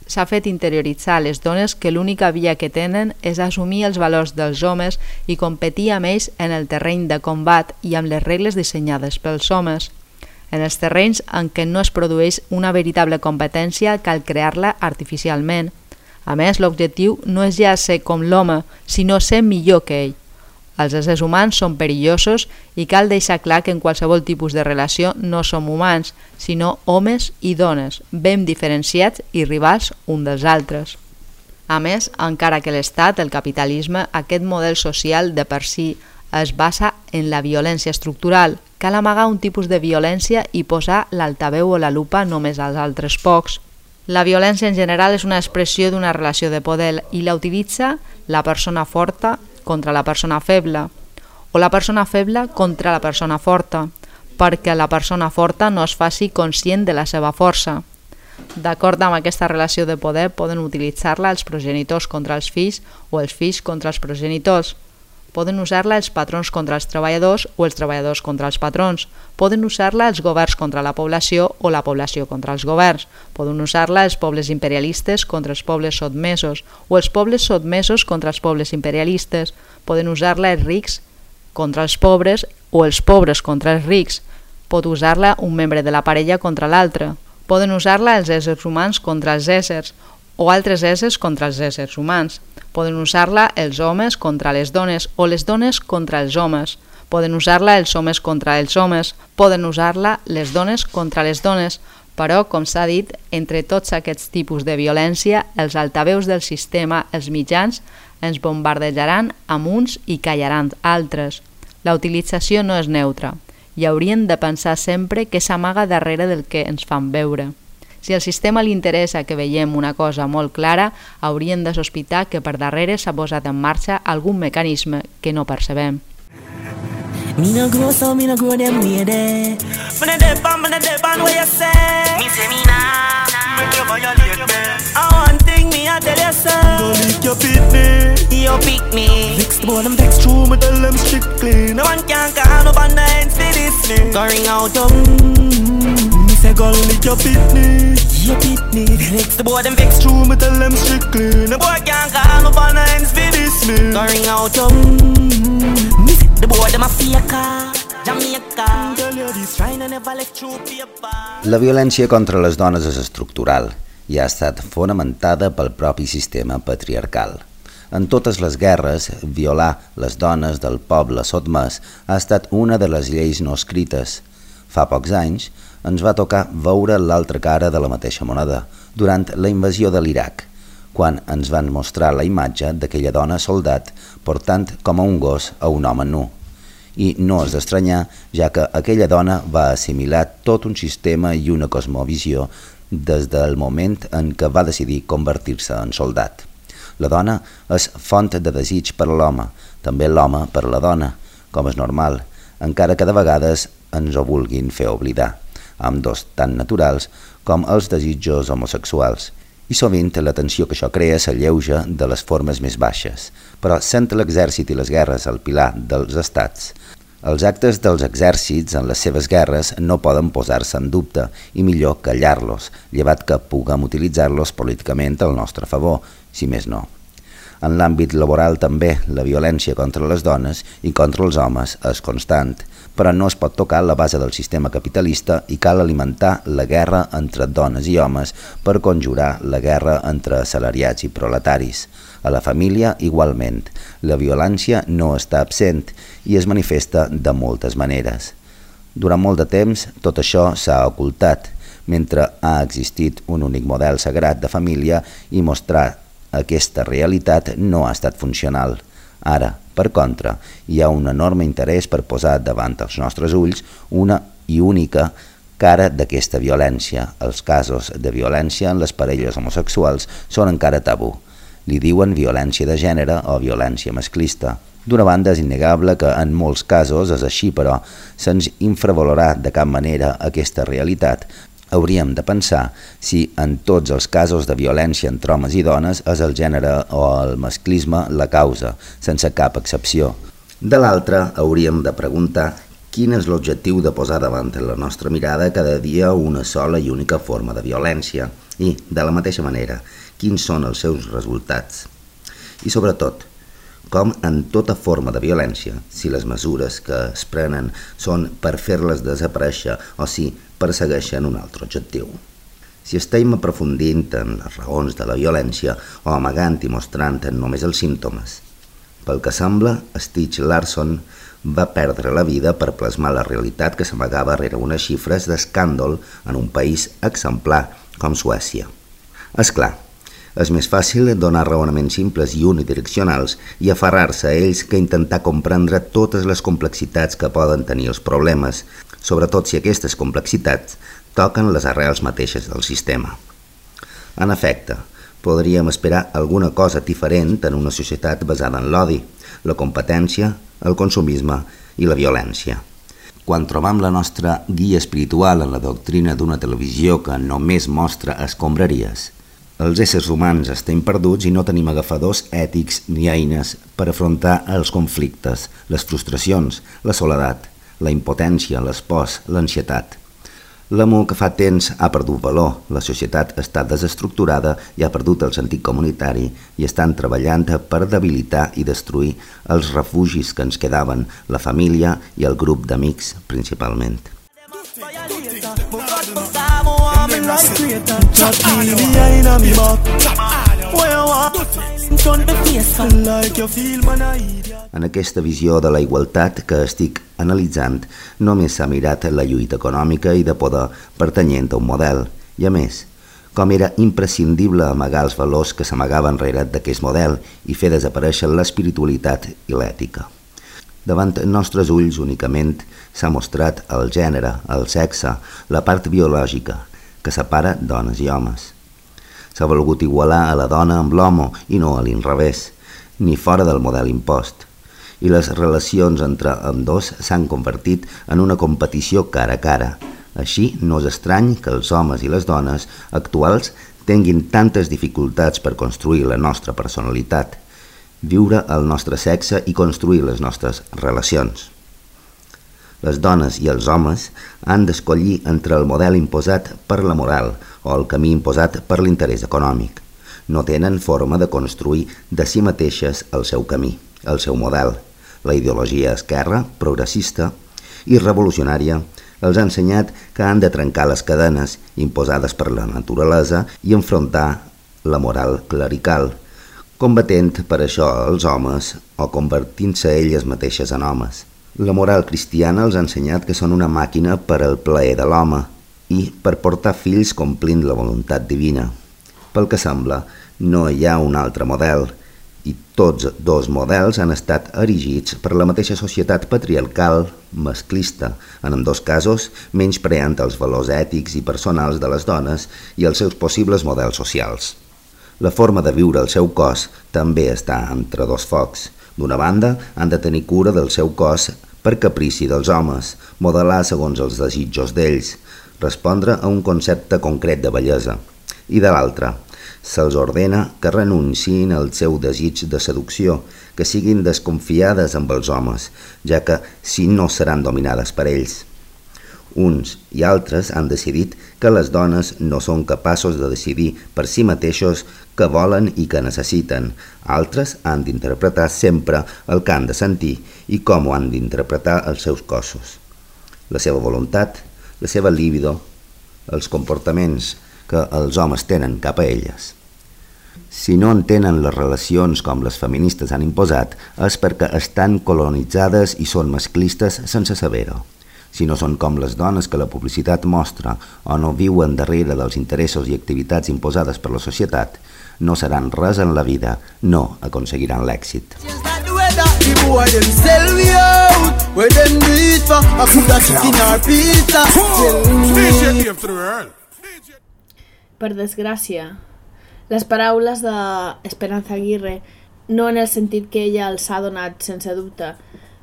s'ha fet interioritzar les dones que l'única via que tenen és assumir els valors dels homes i competir amb ells en el terreny de combat i amb les regles dissenyades pels homes. En els terrenys en què no es produeix una veritable competència cal crear-la artificialment. A més, l'objectiu no és ja ser com l'home, sinó ser millor que ell. Els éssers humans són perillosos i cal deixar clar que en qualsevol tipus de relació no som humans, sinó homes i dones, ben diferenciats i rivals un dels altres. A més, encara que l'Estat, el capitalisme, aquest model social de per si es basa en la violència estructural, cal amagar un tipus de violència i posar l'altaveu o la lupa només als altres pocs. La violència en general és una expressió d'una relació de poder i la utilitza la persona forta contra la persona feble o la persona feble contra la persona forta, perquè la persona forta no es faci conscient de la seva força. D'acord amb aquesta relació de poder, poden utilitzar-la els progenitors contra els fills o els fills contra els progenitors. Poden usar-la els patrons contra els treballadors o els treballadors contra els patrons. Poden usar-la els governs contra la població o la població contra els governs. Poden usar-la els pobles imperialistes contra els pobles sotmesos o els pobles sotmesos contra els pobles imperialistes. Poden usar-la els rics contra els pobres o els pobres contra els rics. Pot usar-la un membre de la parella contra l'altre. Poden usar-la els éssers humans contra els éssers o altres éssers contra els éssers humans. Poden usar-la els homes contra les dones o les dones contra els homes. Poden usar-la els homes contra els homes. Poden usar-la les dones contra les dones. Però, com s'ha dit, entre tots aquests tipus de violència, els altaveus del sistema, els mitjans, ens bombardejaran amb uns i callaran altres. La utilització no és neutra i haurien de pensar sempre que s'amaga darrere del que ens fan veure. Si al sistema li interessa que veiem una cosa molt clara, haurien de sospitar que per darrere s'ha posat en marxa algun mecanisme que no percebem. Me no grow so me no grow them way there. Me no dep on, me no dep on what you say. Me say me nah, make you violate me. I one thing me I tell you sir. Go lick your pitney. You pick me. Next boy them text true, me tell them strictly. No one can call no band ends for this me. Go ring out your mm, Me say go lick your pitney. You pitney. Next boy them vex true, me tell them strictly. No boy can call no band ends for this me. Go ring out your Me say the boy them a faker. La violència contra les dones és estructural i ha estat fonamentada pel propi sistema patriarcal. En totes les guerres, violar les dones del poble sotmès ha estat una de les lleis no escrites. Fa pocs anys ens va tocar veure l'altra cara de la mateixa moneda durant la invasió de l'Iraq, quan ens van mostrar la imatge d'aquella dona soldat portant com a un gos a un home nu. I no és d'estranyar, ja que aquella dona va assimilar tot un sistema i una cosmovisió des del moment en què va decidir convertir-se en soldat. La dona és font de desig per a l'home, també l'home per a la dona, com és normal, encara que de vegades ens ho vulguin fer oblidar, amb dos tan naturals com els desitjos homosexuals. I sovint la tensió que això crea s'alleuja de les formes més baixes, però sent l'exèrcit i les guerres al pilar dels estats, els actes dels exèrcits en les seves guerres no poden posar-se en dubte i millor callar-los, llevat que puguem utilitzar-los políticament al nostre favor, si més no. En l'àmbit laboral també la violència contra les dones i contra els homes és constant, però no es pot tocar la base del sistema capitalista i cal alimentar la guerra entre dones i homes per conjurar la guerra entre assalariats i proletaris. A la família, igualment, la violència no està absent i es manifesta de moltes maneres. Durant molt de temps tot això s'ha ocultat, mentre ha existit un únic model sagrat de família i mostrar aquesta realitat no ha estat funcional. Ara, per contra, hi ha un enorme interès per posar davant els nostres ulls una i única cara d'aquesta violència. Els casos de violència en les parelles homosexuals són encara tabú. Li diuen violència de gènere o violència masclista. D'una banda és innegable que en molts casos és així, però se'ns infravalorà de cap manera aquesta realitat. Hauríem de pensar si en tots els casos de violència entre homes i dones és el gènere o el masclisme la causa, sense cap excepció. De l'altra, hauríem de preguntar quin és l'objectiu de posar davant la nostra mirada cada dia una sola i única forma de violència i, de la mateixa manera, quins són els seus resultats. I sobretot, Com en tota forma de violència, si les mesures que es prenen són per fer-les desaparèixer o si persegueixen un altre objectiu. Si estem aprofundint en les raons de la violència o amagant i mostrant només els símptomes. Pel que sembla, Stitch Larson va perdre la vida per plasmar la realitat que s'amagava rere unes xifres d'escàndol en un país exemplar com Suècia. És clar, és més fàcil donar raonaments simples i unidireccionals i aferrar-se a ells que intentar comprendre totes les complexitats que poden tenir els problemes, sobretot si aquestes complexitats toquen les arrels mateixes del sistema. En efecte, podríem esperar alguna cosa diferent en una societat basada en l'odi, la competència, el consumisme i la violència. Quan trobam la nostra guia espiritual en la doctrina d'una televisió que només mostra escombraries, els éssers humans estem perduts i no tenim agafadors ètics ni eines per afrontar els conflictes, les frustracions, la soledat, la impotència, les pors, l'ansietat. L'amor que fa temps ha perdut valor, la societat està desestructurada i ha perdut el sentit comunitari i estan treballant per debilitar i destruir els refugis que ens quedaven, la família i el grup d'amics principalment. En aquesta visió de la igualtat que estic analitzant, només s'ha mirat la lluita econòmica i de poder pertanyent a un model, i a més, com era imprescindible amagar els valors que s'amagaven rere d'aquest model i fer desaparèixer l'espiritualitat i l'ètica. Davant nostres ulls únicament s'ha mostrat el gènere, el sexe, la part biològica, que separa dones i homes. S'ha volgut igualar a la dona amb l'home i no a l'inrevés, ni fora del model impost. I les relacions entre ambdós s'han convertit en una competició cara a cara. Així, no és estrany que els homes i les dones actuals tinguin tantes dificultats per construir la nostra personalitat, viure el nostre sexe i construir les nostres relacions. Les dones i els homes han d'escollir entre el model imposat per la moral o el camí imposat per l'interès econòmic no tenen forma de construir de si mateixes el seu camí, el seu model. La ideologia esquerra, progressista i revolucionària els ha ensenyat que han de trencar les cadenes imposades per la naturalesa i enfrontar la moral clerical, combatent per això els homes o convertint-se elles mateixes en homes. La moral cristiana els ha ensenyat que són una màquina per al plaer de l'home i per portar fills complint la voluntat divina. Pel que sembla, no hi ha un altre model, i tots dos models han estat erigits per la mateixa societat patriarcal masclista, en dos casos menyspreant els valors ètics i personals de les dones i els seus possibles models socials. La forma de viure el seu cos també està entre dos focs. D'una banda, han de tenir cura del seu cos per caprici dels homes, modelar segons els desitjos d'ells, respondre a un concepte concret de bellesa. I de l'altra, se'ls ordena que renunciïn al seu desig de seducció, que siguin desconfiades amb els homes, ja que si no seran dominades per ells. Uns i altres han decidit que les dones no són capaços de decidir per si mateixos que volen i que necessiten. Altres han d'interpretar sempre el que han de sentir i com ho han d'interpretar els seus cossos. La seva voluntat, la seva líbido, els comportaments que els homes tenen cap a elles. Si no entenen les relacions com les feministes han imposat, és perquè estan colonitzades i són masclistes sense saber-ho. Si no són com les dones que la publicitat mostra o no viuen darrere dels interessos i activitats imposades per la societat, no seran res en la vida, no aconseguiran l'èxit. Per desgràcia, les paraules d'Esperanza Aguirre, no en el sentit que ella els ha donat sense dubte,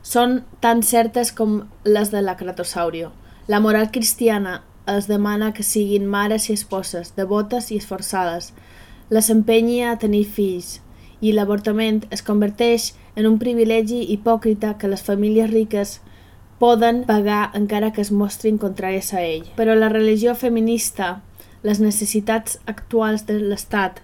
són tan certes com les de la Cratosaurio. La moral cristiana els demana que siguin mares i esposes, devotes i esforçades. Les empenya a tenir fills i l'avortament es converteix en un privilegi hipòcrita que les famílies riques poden pagar encara que es mostrin contràries a ell. Però la religió feminista les necessitats actuals de l'Estat,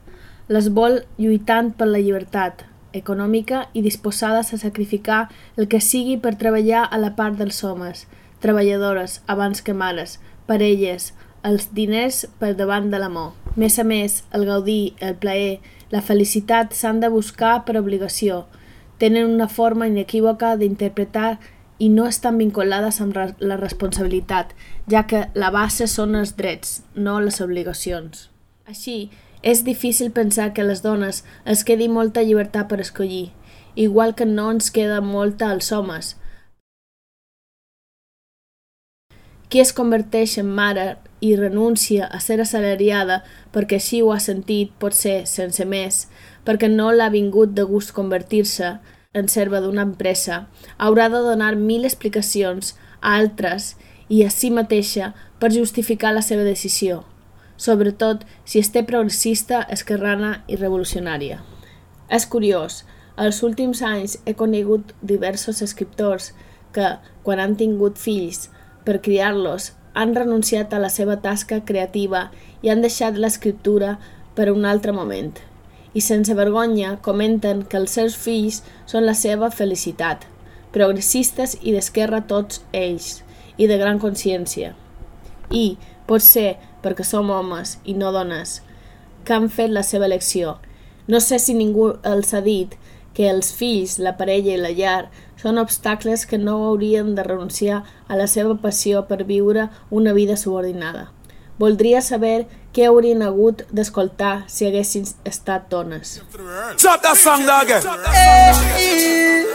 les vol lluitant per la llibertat, econòmica i disposades a sacrificar el que sigui per treballar a la part dels homes, treballadores abans que mares, parelles, els diners per davant de l'amor. Més a més, el gaudir, el plaer, la felicitat s'han de buscar per obligació. Tenen una forma inequívoca d'interpretar i no estan vinculades amb la responsabilitat, ja que la base són els drets, no les obligacions. Així, és difícil pensar que les dones els quedi molta llibertat per escollir, igual que no ens queda molta als homes. Qui es converteix en mare i renuncia a ser assalariada perquè així ho ha sentit, pot ser sense més, perquè no l'ha vingut de gust convertir-se en serva d'una empresa, haurà de donar mil explicacions a altres i a si mateixa per justificar la seva decisió, sobretot si es té progressista, esquerrana i revolucionària. És curiós, als últims anys he conegut diversos escriptors que, quan han tingut fills, per criar-los, han renunciat a la seva tasca creativa i han deixat l'escriptura per un altre moment. I sense vergonya comenten que els seus fills són la seva felicitat, progressistes i d'esquerra tots ells, i de gran consciència. I, pot ser perquè som homes i no dones, que han fet la seva elecció. No sé si ningú els ha dit que els fills, la parella i la llar són obstacles que no haurien de renunciar a la seva passió per viure una vida subordinada. Voldria saber què haurien hagut d'escoltar si haguessin estat dones. Drop that song dog Hey,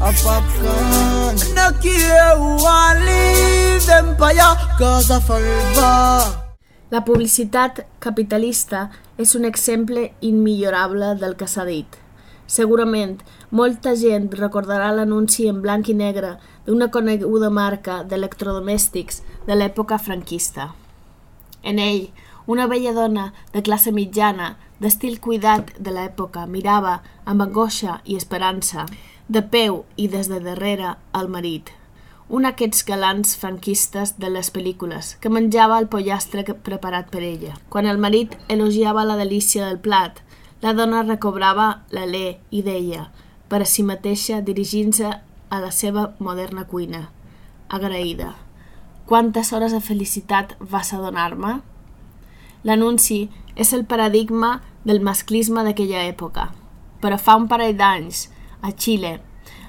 a popcorn. No care who I leave empire cause I fall La publicitat capitalista és un exemple immillorable del que s'ha dit. Segurament, molta gent recordarà l'anunci en blanc i negre d'una coneguda marca d'electrodomèstics de l'època franquista. En ell, una vella dona de classe mitjana, d'estil cuidat de l'època, mirava amb angoixa i esperança, de peu i des de darrere, al marit. Un d'aquests galants franquistes de les pel·lícules, que menjava el pollastre preparat per ella. Quan el marit elogiava la delícia del plat, la dona recobrava l'alè i deia, per a si mateixa dirigint-se a la seva moderna cuina, agraïda. Quantes hores de felicitat vas a donar-me? L'anunci és el paradigma del masclisme d'aquella època. Però fa un parell d'anys, a Xile,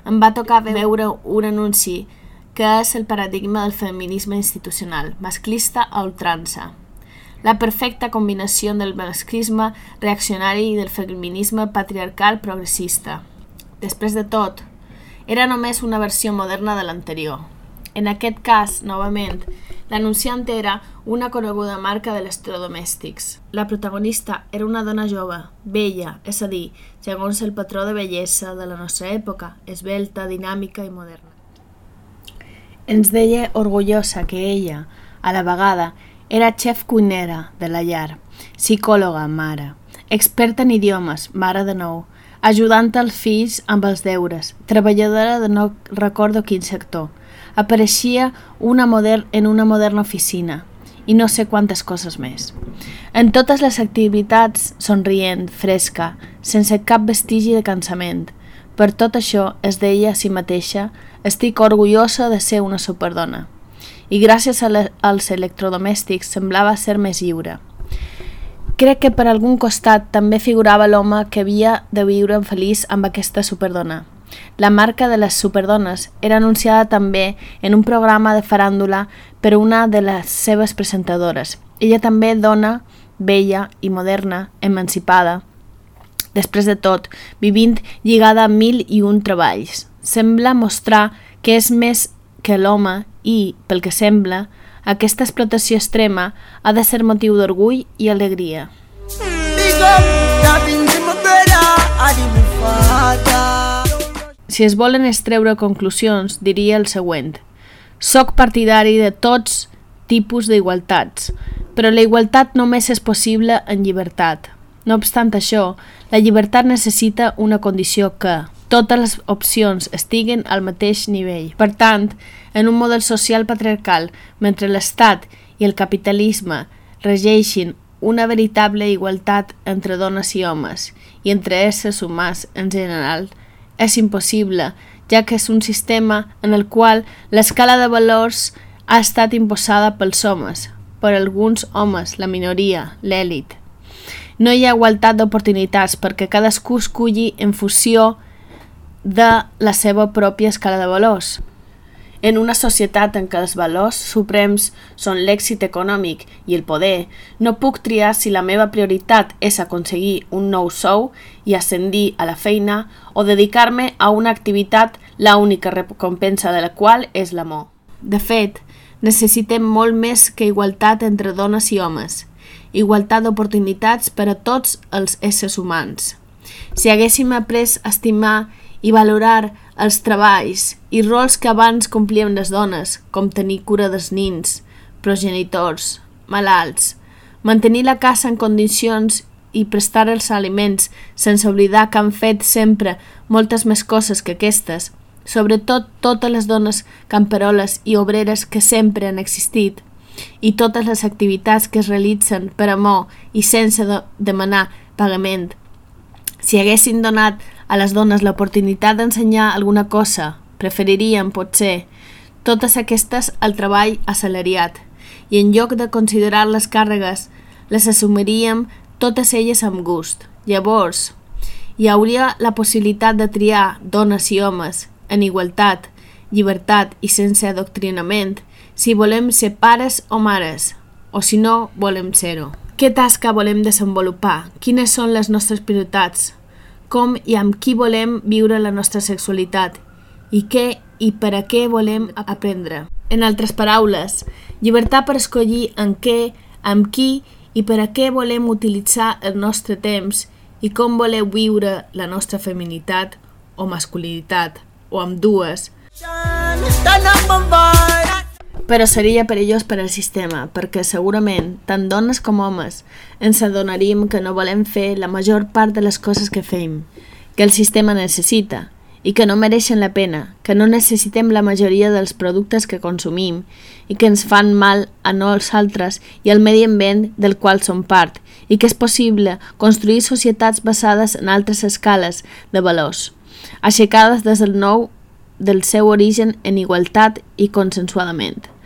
em va tocar veure un anunci que és el paradigma del feminisme institucional, masclista a ultrança la perfecta combinació del masclisme reaccionari i del feminisme patriarcal progressista. Després de tot, era només una versió moderna de l'anterior. En aquest cas, novament, l'anunciant era una coneguda marca d'electrodomèstics. La protagonista era una dona jove, bella, és a dir, segons el patró de bellesa de la nostra època, esbelta, dinàmica i moderna. Ens deia orgullosa que ella, a la vegada, era xef cuinera de la llar, psicòloga, mare, experta en idiomes, mare de nou, ajudant als fills amb els deures, treballadora de no recordo quin sector. Apareixia una moder en una moderna oficina i no sé quantes coses més. En totes les activitats, somrient, fresca, sense cap vestigi de cansament. Per tot això, es deia a si mateixa, estic orgullosa de ser una superdona i gràcies als electrodomèstics semblava ser més lliure. Crec que per algun costat també figurava l'home que havia de viure feliç amb aquesta superdona. La marca de les superdones era anunciada també en un programa de faràndula per una de les seves presentadores. Ella també dona, vella i moderna, emancipada, després de tot, vivint lligada a mil i un treballs. Sembla mostrar que és més que l'home i, pel que sembla, aquesta explotació extrema ha de ser motiu d'orgull i alegria. Si es volen estreure conclusions, diria el següent. Soc partidari de tots tipus d'igualtats, però la igualtat només és possible en llibertat. No obstant això, la llibertat necessita una condició que, totes les opcions estiguen al mateix nivell. Per tant, en un model social patriarcal, mentre l'Estat i el capitalisme regeixin una veritable igualtat entre dones i homes i entre éssers humans en general és impossible, ja que és un sistema en el qual l'escala de valors ha estat imposada pels homes, per alguns homes, la minoria, l'èlit. No hi ha igualtat d'oportunitats perquè cadascú esculli en funció de la seva pròpia escala de valors. En una societat en què els valors suprems són l'èxit econòmic i el poder, no puc triar si la meva prioritat és aconseguir un nou sou i ascendir a la feina o dedicar-me a una activitat la única recompensa de la qual és l'amor. De fet, necessitem molt més que igualtat entre dones i homes, igualtat d'oportunitats per a tots els éssers humans. Si haguéssim après a estimar i valorar els treballs i rols que abans complíem les dones, com tenir cura dels nins, progenitors, malalts, mantenir la casa en condicions i prestar els aliments sense oblidar que han fet sempre moltes més coses que aquestes, sobretot totes les dones camperoles i obreres que sempre han existit, i totes les activitats que es realitzen per amor i sense de demanar pagament. Si haguessin donat a les dones l'oportunitat d'ensenyar alguna cosa, preferiríem, potser, totes aquestes al treball assalariat i en lloc de considerar les càrregues, les assumiríem totes elles amb gust. Llavors, hi hauria la possibilitat de triar dones i homes en igualtat, llibertat i sense adoctrinament si volem ser pares o mares, o si no volem ser-ho. Què tasca volem desenvolupar? Quines són les nostres prioritats? Com i amb qui volem viure la nostra sexualitat i què i per a què volem aprendre. En altres paraules, llibertat per escollir en què, amb qui i per a què volem utilitzar el nostre temps i com voleu viure la nostra feminitat o masculinitat, o amb dues. Però seria perillós per al sistema, perquè segurament, tant dones com homes, ens adonaríem que no volem fer la major part de les coses que fem, que el sistema necessita, i que no mereixen la pena, que no necessitem la majoria dels productes que consumim i que ens fan mal a nosaltres i al medi ambient del qual som part, i que és possible construir societats basades en altres escales de valors, aixecades des del nou del seu origen en igualtat i consensuadament.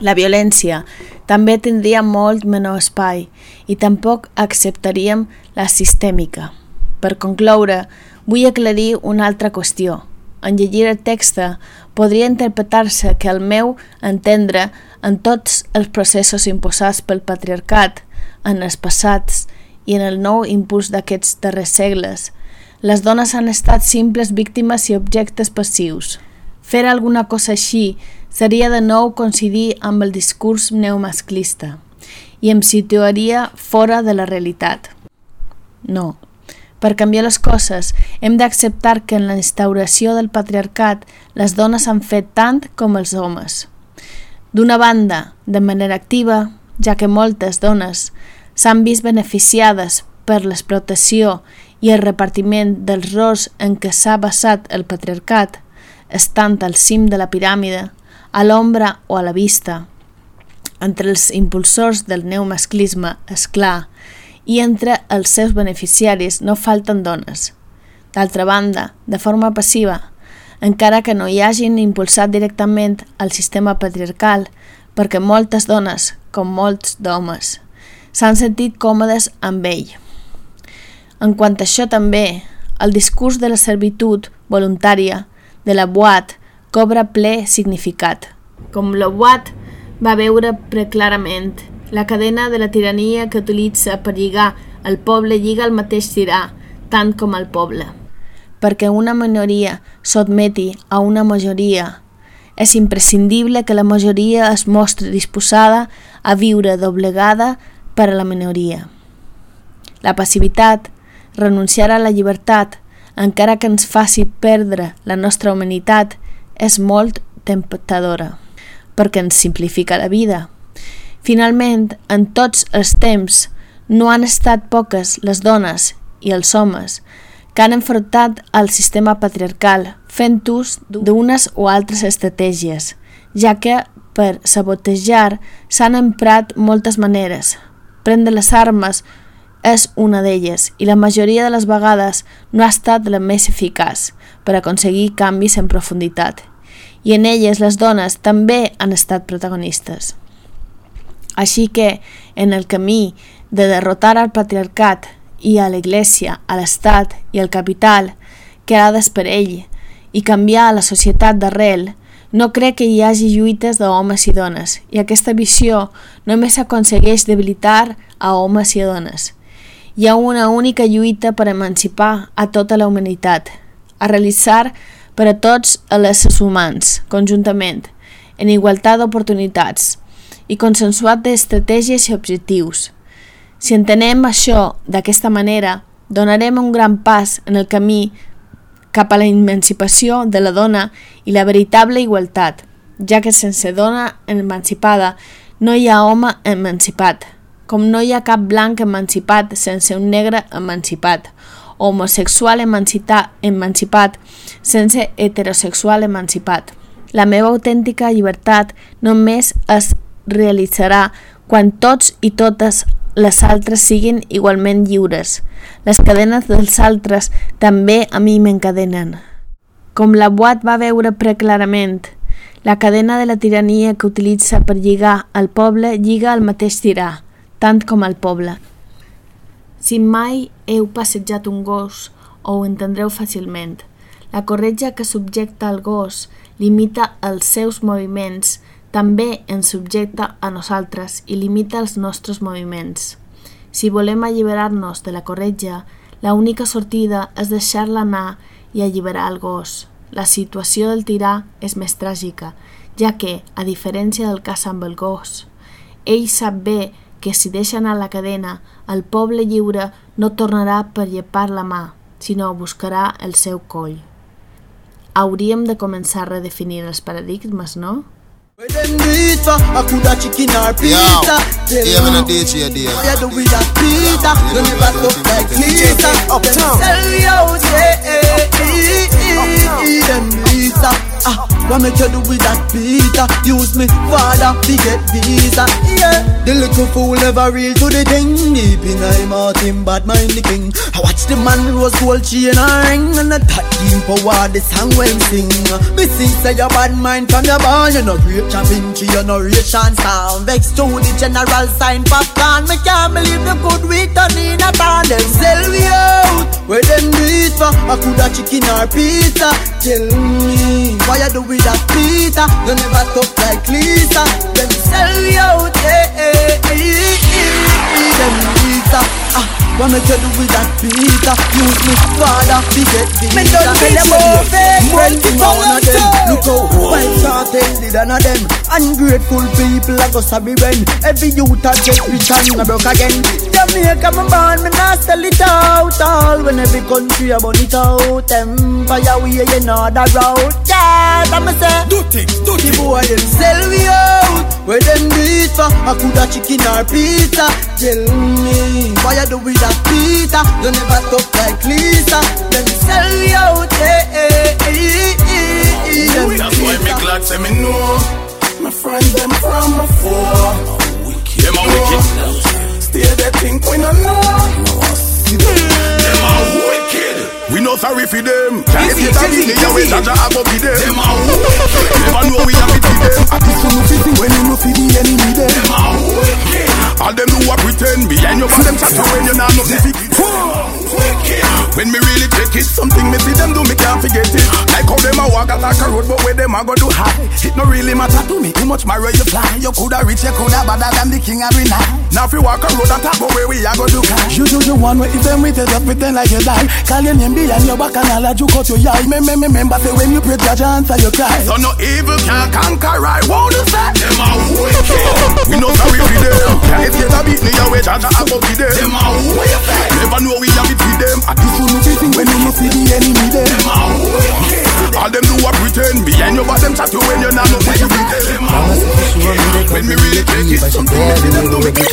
La violència també tindria molt menor espai i tampoc acceptaríem la sistèmica. Per concloure, vull aclarir una altra qüestió. En llegir el text podria interpretar-se que el meu entendre en tots els processos imposats pel patriarcat, en els passats i en el nou impuls d'aquests darrers segles, les dones han estat simples víctimes i objectes passius. Fer alguna cosa així seria de nou coincidir amb el discurs neomasclista i em situaria fora de la realitat. No. Per canviar les coses, hem d'acceptar que en la instauració del patriarcat les dones han fet tant com els homes. D'una banda, de manera activa, ja que moltes dones s'han vist beneficiades per l'explotació i el repartiment dels rols en què s'ha basat el patriarcat, estant al cim de la piràmide, a l'ombra o a la vista. Entre els impulsors del neomasclisme, és clar, i entre els seus beneficiaris no falten dones. D'altra banda, de forma passiva, encara que no hi hagin impulsat directament el sistema patriarcal, perquè moltes dones, com molts d'homes, s'han sentit còmodes amb ell. En quant a això també, el discurs de la servitud voluntària de la Boat cobra ple significat. Com la Boat va veure preclarament, la cadena de la tirania que utilitza per lligar el poble lliga el mateix tirà, tant com el poble. Perquè una minoria sotmeti a una majoria, és imprescindible que la majoria es mostri disposada a viure doblegada per a la minoria. La passivitat renunciar a la llibertat, encara que ens faci perdre la nostra humanitat, és molt temptadora, perquè ens simplifica la vida. Finalment, en tots els temps, no han estat poques les dones i els homes que han enfrontat al sistema patriarcal fent ús d'unes o altres estratègies, ja que per sabotejar s'han emprat moltes maneres, prendre les armes és una d'elles i la majoria de les vegades no ha estat la més eficaç per aconseguir canvis en profunditat. I en elles les dones també han estat protagonistes. Així que, en el camí de derrotar al patriarcat i a l'Iglésia, a l'Estat i al capital, que ha per ell, i canviar la societat d'arrel, no crec que hi hagi lluites d'homes i dones, i aquesta visió només aconsegueix debilitar a homes i dones. Hi ha una única lluita per emancipar a tota la humanitat, a realitzar per a tots els humans, conjuntament, en igualtat d'oportunitats, i consensuat d'estratègies i objectius. Si entenem això d'aquesta manera, donarem un gran pas en el camí cap a la emancipació de la dona i la veritable igualtat, ja que sense dona emancipada no hi ha home emancipat, com no hi ha cap blanc emancipat sense un negre emancipat, homosexual emancipat, emancipat sense heterosexual emancipat. La meva autèntica llibertat només es realitzarà quan tots i totes les altres siguin igualment lliures. Les cadenes dels altres també a mi m'encadenen. Com la Boat va veure preclarament, la cadena de la tirania que utilitza per lligar al poble lliga al mateix tirà, tant com al poble. Si mai heu passejat un gos, ho entendreu fàcilment. La corretja que subjecta el gos limita els seus moviments també ens subjecta a nosaltres i limita els nostres moviments. Si volem alliberar-nos de la corretja, la única sortida és deixar-la anar i alliberar el gos. La situació del tirà és més tràgica, ja que, a diferència del cas amb el gos, ell sap bé que si deixa anar la cadena, el poble lliure no tornarà per llepar la mà, sinó buscarà el seu coll. Hauríem de començar a redefinir els paradigmes, no? Yeah, Ah, what make you do with that pizza Use me father to get visa. Yeah. The little fool never real to the thing. Deep in him heart him bad mind the king. I watch the man rose gold chain and ring And the that team power the song when sing. Me see say your bad mind from your born You know great Vinci, you know Ration sound. Vex to the general sign popcorn Me can't believe the good we turn in a town Them sell we out. Where them do it for? I coulda chicken or pizza. Tell me. Why you do with that pizza You never talk like Lisa Them sell we out Yeah, yeah, yeah, yeah. Them pizza Ah what tell you with that pizza? Use me father to get the Me don't tell them off it Multi one of them. Look how vibes are tended and of them. Ungrateful people I go sabi when Every youth a get rich and a broke again. Jamaica me born me not sell it out all. When every country a burn it out. Empire we another route Yeah, that me say Do things, do The boy them sell we out. Where them for? I coulda chicken or pizza Tell me Why you do with that pizza? You never talk like Lisa Them sell we out yeah, yeah, yeah, yeah. That's why me glad say me know My friends them from before Them a wicked Stay there think we no know Them a wicked. We no sorry for them. Can't get a million yeah, we Jaja a go be them. Them a wicked. Never know we have it with them. I think so no fit when you no fit the enemy them. Them a wicked. All them do a pretend Behind your back them chat when you not nothing fit Wicked When me really take it Something me see them do me can't forget it. Like how them a walk a like a road But where them a go do high? It no really matter to me Too much marrow you fly. You coulda rich, you coulda better than the king every night. Now if you walk a road and talk But where we a go do cash You do the one where if them with it up Pretend like you die Call your name behind your back And all that you cut your eye Me, me, me, remember say when you pray Judge answer your cry. So no evil can conquer I won't you say. Them a wicked. We no sorry for them Can't get a beat me away Judge a be them Them a wicked Never know we have it with them. I one no fitting when you no see the enemy them All them do a pretend. Behind your back them chat you when you not know what you with them Them a wicked When me really take it Something me see them do me get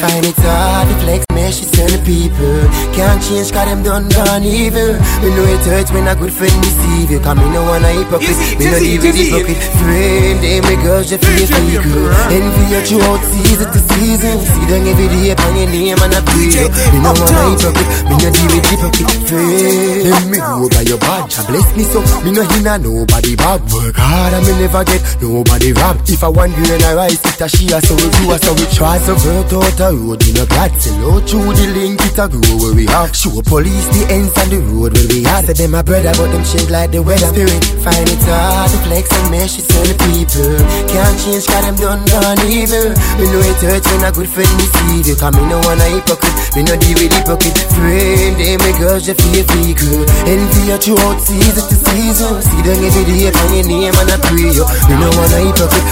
Find it hard to flex messages to the people. Can't change cause them done gone evil. Me know it hurts when a good friend deceive you. Cause me no wanna hypocrite. Me no deal with hypocrite. Friend, them me girls you feel fake girl Envy you throughout season to season. See them every day upon your name and I pray you Me no wanna hypocrite. Me no deal with hypocrite Friend, them me know by your badge and bless me so. Me no hinna nobody bad Work hard and me never get nobody rob If I want you and I rise it a she a so we do a so we try So work out a road in a glad Sell out through the link it a grow where we have Show police the ends on the road where we are. Say them a brother but them change like the weather Spirit. Find it hard to flex and mesh it the people. Can't change cause them done gone evil. Me know it hurts when a good friend deceive you. Cause me no wanna hypocrite. Me no deal with hypocrite. Friend, they make girls you feel fecal Envy you throughout season to season See them every day upon your name and I pray you. Me no wanna hypocrite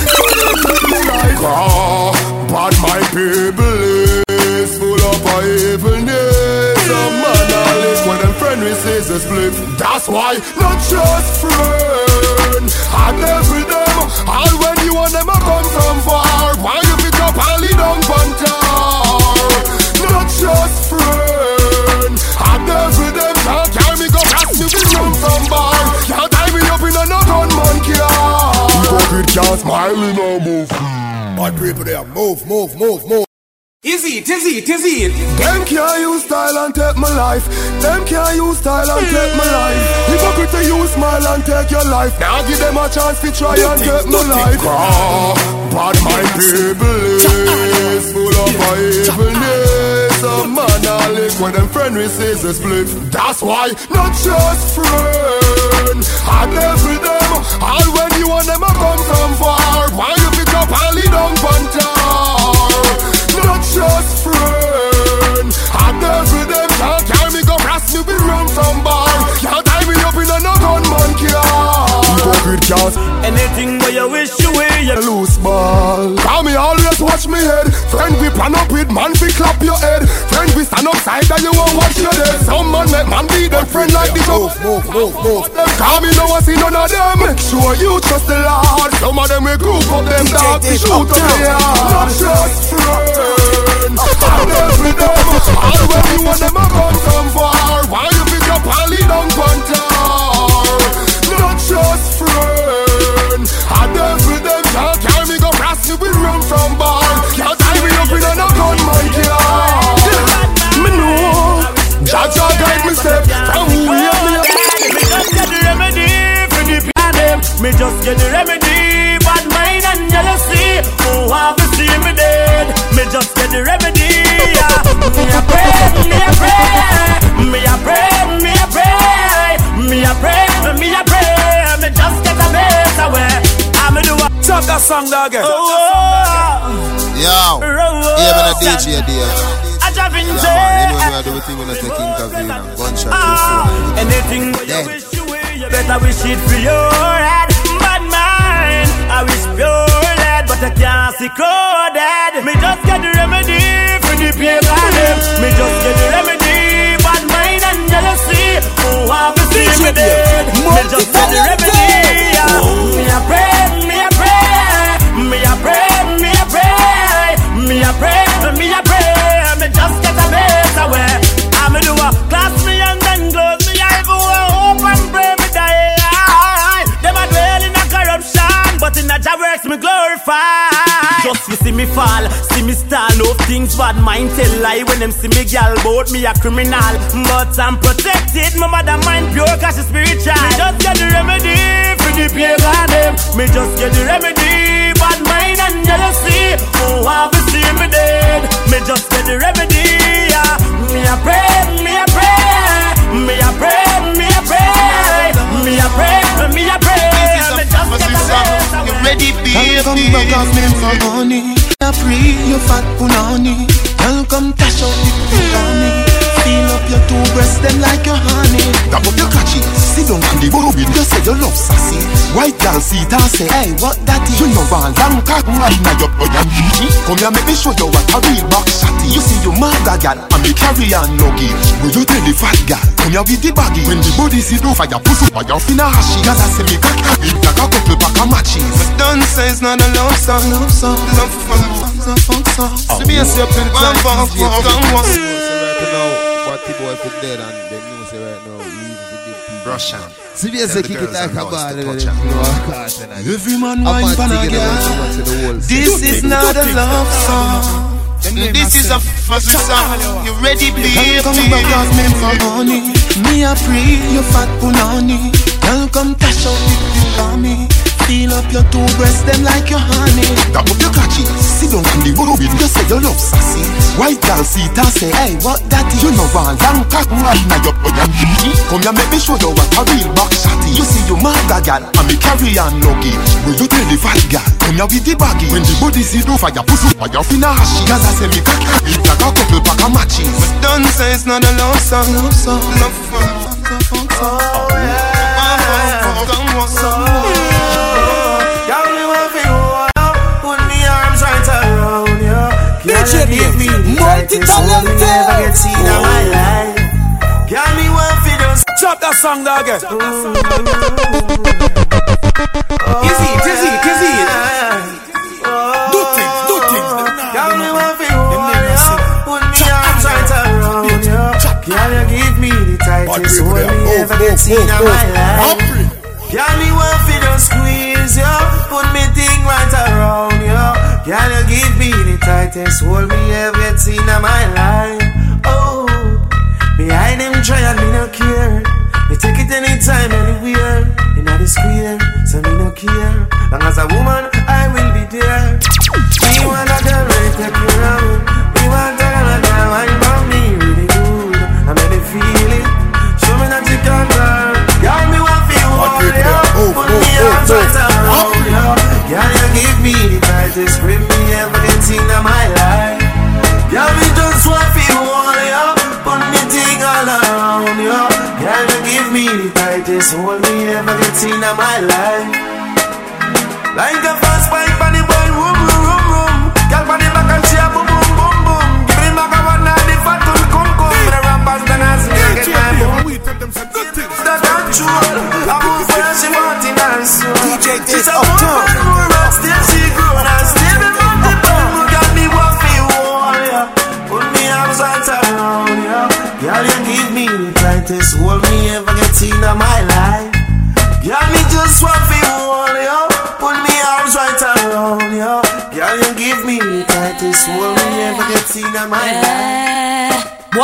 like ah, But my people is full of evilness Some man a live when them friend we says a split. That's why not just friend I with them All when you want them I come from far Why Hypocrite can't no move Bad people there, move, move, move, move. Is it, is it, is it? Them can't use style and take my life. Them can't use style and take my life. Hypocrite to use smile and take your life. Now give them a chance to try and take my life. Ah, but my people is full of a evilness. A man a live when them friend receives a split. That's why not just friend. I live with them. All when you want them I come from far. Why you pick up and lead on pantar? Not just friend. I live with them. Can't carry me go brass me be run from bar. Hypocrite Anything where you wish you were, you loose ball. Call me always watch me head. Friend we plan up with man we clap your head. Friend we stand upside and you won't watch your head. Some man make man be them friend like the Move, move, move, move. Call me no one see none of them. Make sure you trust the Lord. Some of them we group up them dark to shoot up the yard. Not just friend. Live with them. All when you want them come from far. Why you pick up and lead on pantar? Not just live with them. Can't carry me go brass me we run from bar. Can't tie me up in a no gunman car. Me know. Judge or guide me step. From who we have me. Me just get the remedy for the problem. Me just get the remedy. Bad mind and jealousy. Oh, have to see me dead. Me just get the remedy. Yeah. song dog oh, Yo, oh, a DJ there. I drive Yeah, man, know we are doing thing when I take intervene and gunshot Ah, anything you Dead. wish you were, you better wish it for your head. Bad mind, I wish pure lead, but I can't see coded. Me just get the remedy for the pain of them. Me just get the remedy, bad mind and jealousy. Oh, I will see me dead. Me just get the remedy. yeah. Me me a pray, me a pray, me a pray, me a pray, me a pray. Me just get a better way. I'm a do a class me and then close me eye go hope and pray me die. Them a dwell in a corruption, but in a job works me glorify. Just to see me fall, see me stand up things bad mind tell lie when them see me gal bout me a criminal. But I'm protected, my mother mind pure cause she spiritual. Me just get the remedy for the pagan them. Me just get the remedy, bad mind and jealousy. Oh, have you seen me dead? Me just get the remedy. Yeah. Me a pray, me a pray, me a pray, me a pray, me a pray, me a pray. Me just get a better way. ready, Come back off me for money. I free your fat punani. Girl, come cash out the quick Feel up your two breasts, them like your honey. Tap up your catchy, sit down on the bobby. You say you love sassy. White girl see it and say, Hey, what that is? You know one long cock right now your boy and Gigi. Come here, make me show you what a real back shotty. You see you mother gal and me carry on luggage. Will you tell the fat gal? Come here with the baggy. When the body see do fire, pussy fire finna hashy. Gal I say me cock big like a couple pack of matches. Don't say it's not a love song. Love song. Love song. Love song. Love song. So be a step in One for fuck, come on. Right now, what Dirty boy for dead and the news right now. We even the dead people. Russian. See me say Tell the kick it girls like and a boys ball. to and touch then her. blow a caution and- Every man I'm wine not pan a taking it girl. away too much of the whole This thing. is not a love song. This is a fussy song. You ready, baby? Come come cause me for honey. Me a pray you fat punani. Girl come dash out the thing on me. Feel up your two breasts, them like your honey. That up your catchy. Sit down on the road with you say you love sassy. White girl sit and say, hey, what that is? You know one long cock right now your oh, and. Come here, make me show you what a real back shotty. You see you mother girl, and me carry on lucky. When you tell the fat girl, come here with the baggy. When the body see do fire, pussy fire finna ashy. Cause I say me cock it like a couple pack of matches. But don't say it's not a love song, love song, love song. Oh yeah. Oh, girl, Girl, you give me the tightest hold me ever get seen in my life. Girl, me want fi just Chop that song dog again. Is it, is it, is it? Do things, do things. Girl, me want hold you, put me arms right around you. Girl, you give me the tightest hold me oh, ever oh, get seen oh, in my life. Girl, me want fi just squeeze you, put me thing right around you. Girl, you the tightest hold me ever seen in my life. Oh, behind them trial me no care. Me take it anytime, anywhere. In the square, so me no care. Long as a woman, I will be there. Me want a girl ready take care of me. Me want a girl that wine for me really good. I make me feel it. Show me that you can girl. Girl, me want feel hold you. Put me arms right around you. Girl, you give me the tightest grip me seen in my life. Girl, me just want feel hold you. Put me thing all around you. Girl, you give me the tightest hold me ever get in my life. Like a fast pipe on the boy, room, room, room, room. Girl, on the back and she a boom, boom, boom, boom. Give me back a one and the fat to the cum cum. The rappers then as me get my boom. The control, I move where she want her soul. DJ She's is a woman, up,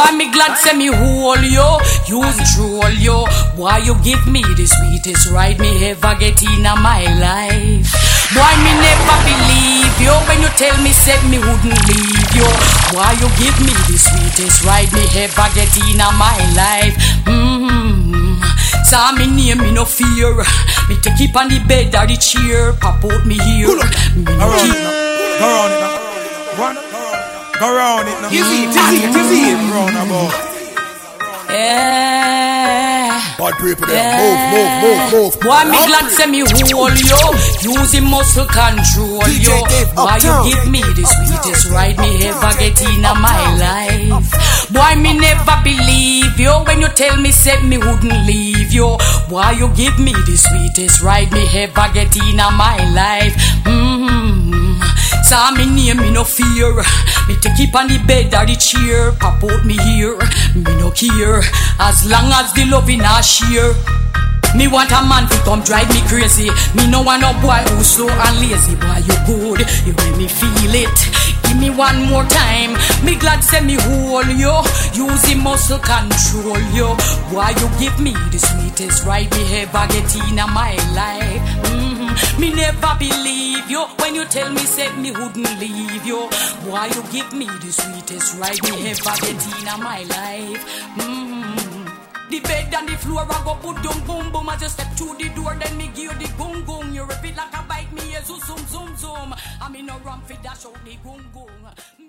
Boy, me glad say me hold yo, use troll yo. Boy, you give me the sweetest ride me ever get in my life. Boy, me never believe you when you tell me said me wouldn't leave you. Boy, you give me the sweetest ride me ever get in my life. Mm-hmm. Saw me name me no fear. Me take it on the bed or the chair, pop out me here. Me no Around keep it now. Go round it now. Go on. Go round it now. Is it, is it, is it? Round about. Yeah. Bad people Yeah. there. Move, move, move, move. Boy, me glad say me hold yo. Using muscle control yo. Why you give me the sweetest ride me ever get in my life? Boy, me never believe you when you tell me said me wouldn't leave you. Why you give me the sweetest ride me ever get in my life? Mm-hmm. Saw me name me no fear. Me take it on the bed or the chair, pop out me here. Me no care as long as the loving I share. Me want a man to come drive me crazy. Me no want no boy who's slow and lazy. Boy, you good, you make me feel it. Give me one more time. Me glad say me hold you. Using muscle control you. Boy, you give me the sweetest me ever get in my life. Mhm. Me never believe you when you tell me say me wouldn't leave you. Boy, you give me the sweetest me ever get in my life. Mhm. The bed and the floor, I go put down boom boom. I just step through the door, then me give you the gung gung. You repeat like a bite me, a zoom zoom zoom zoom. I mean no run for dash out the gung. Me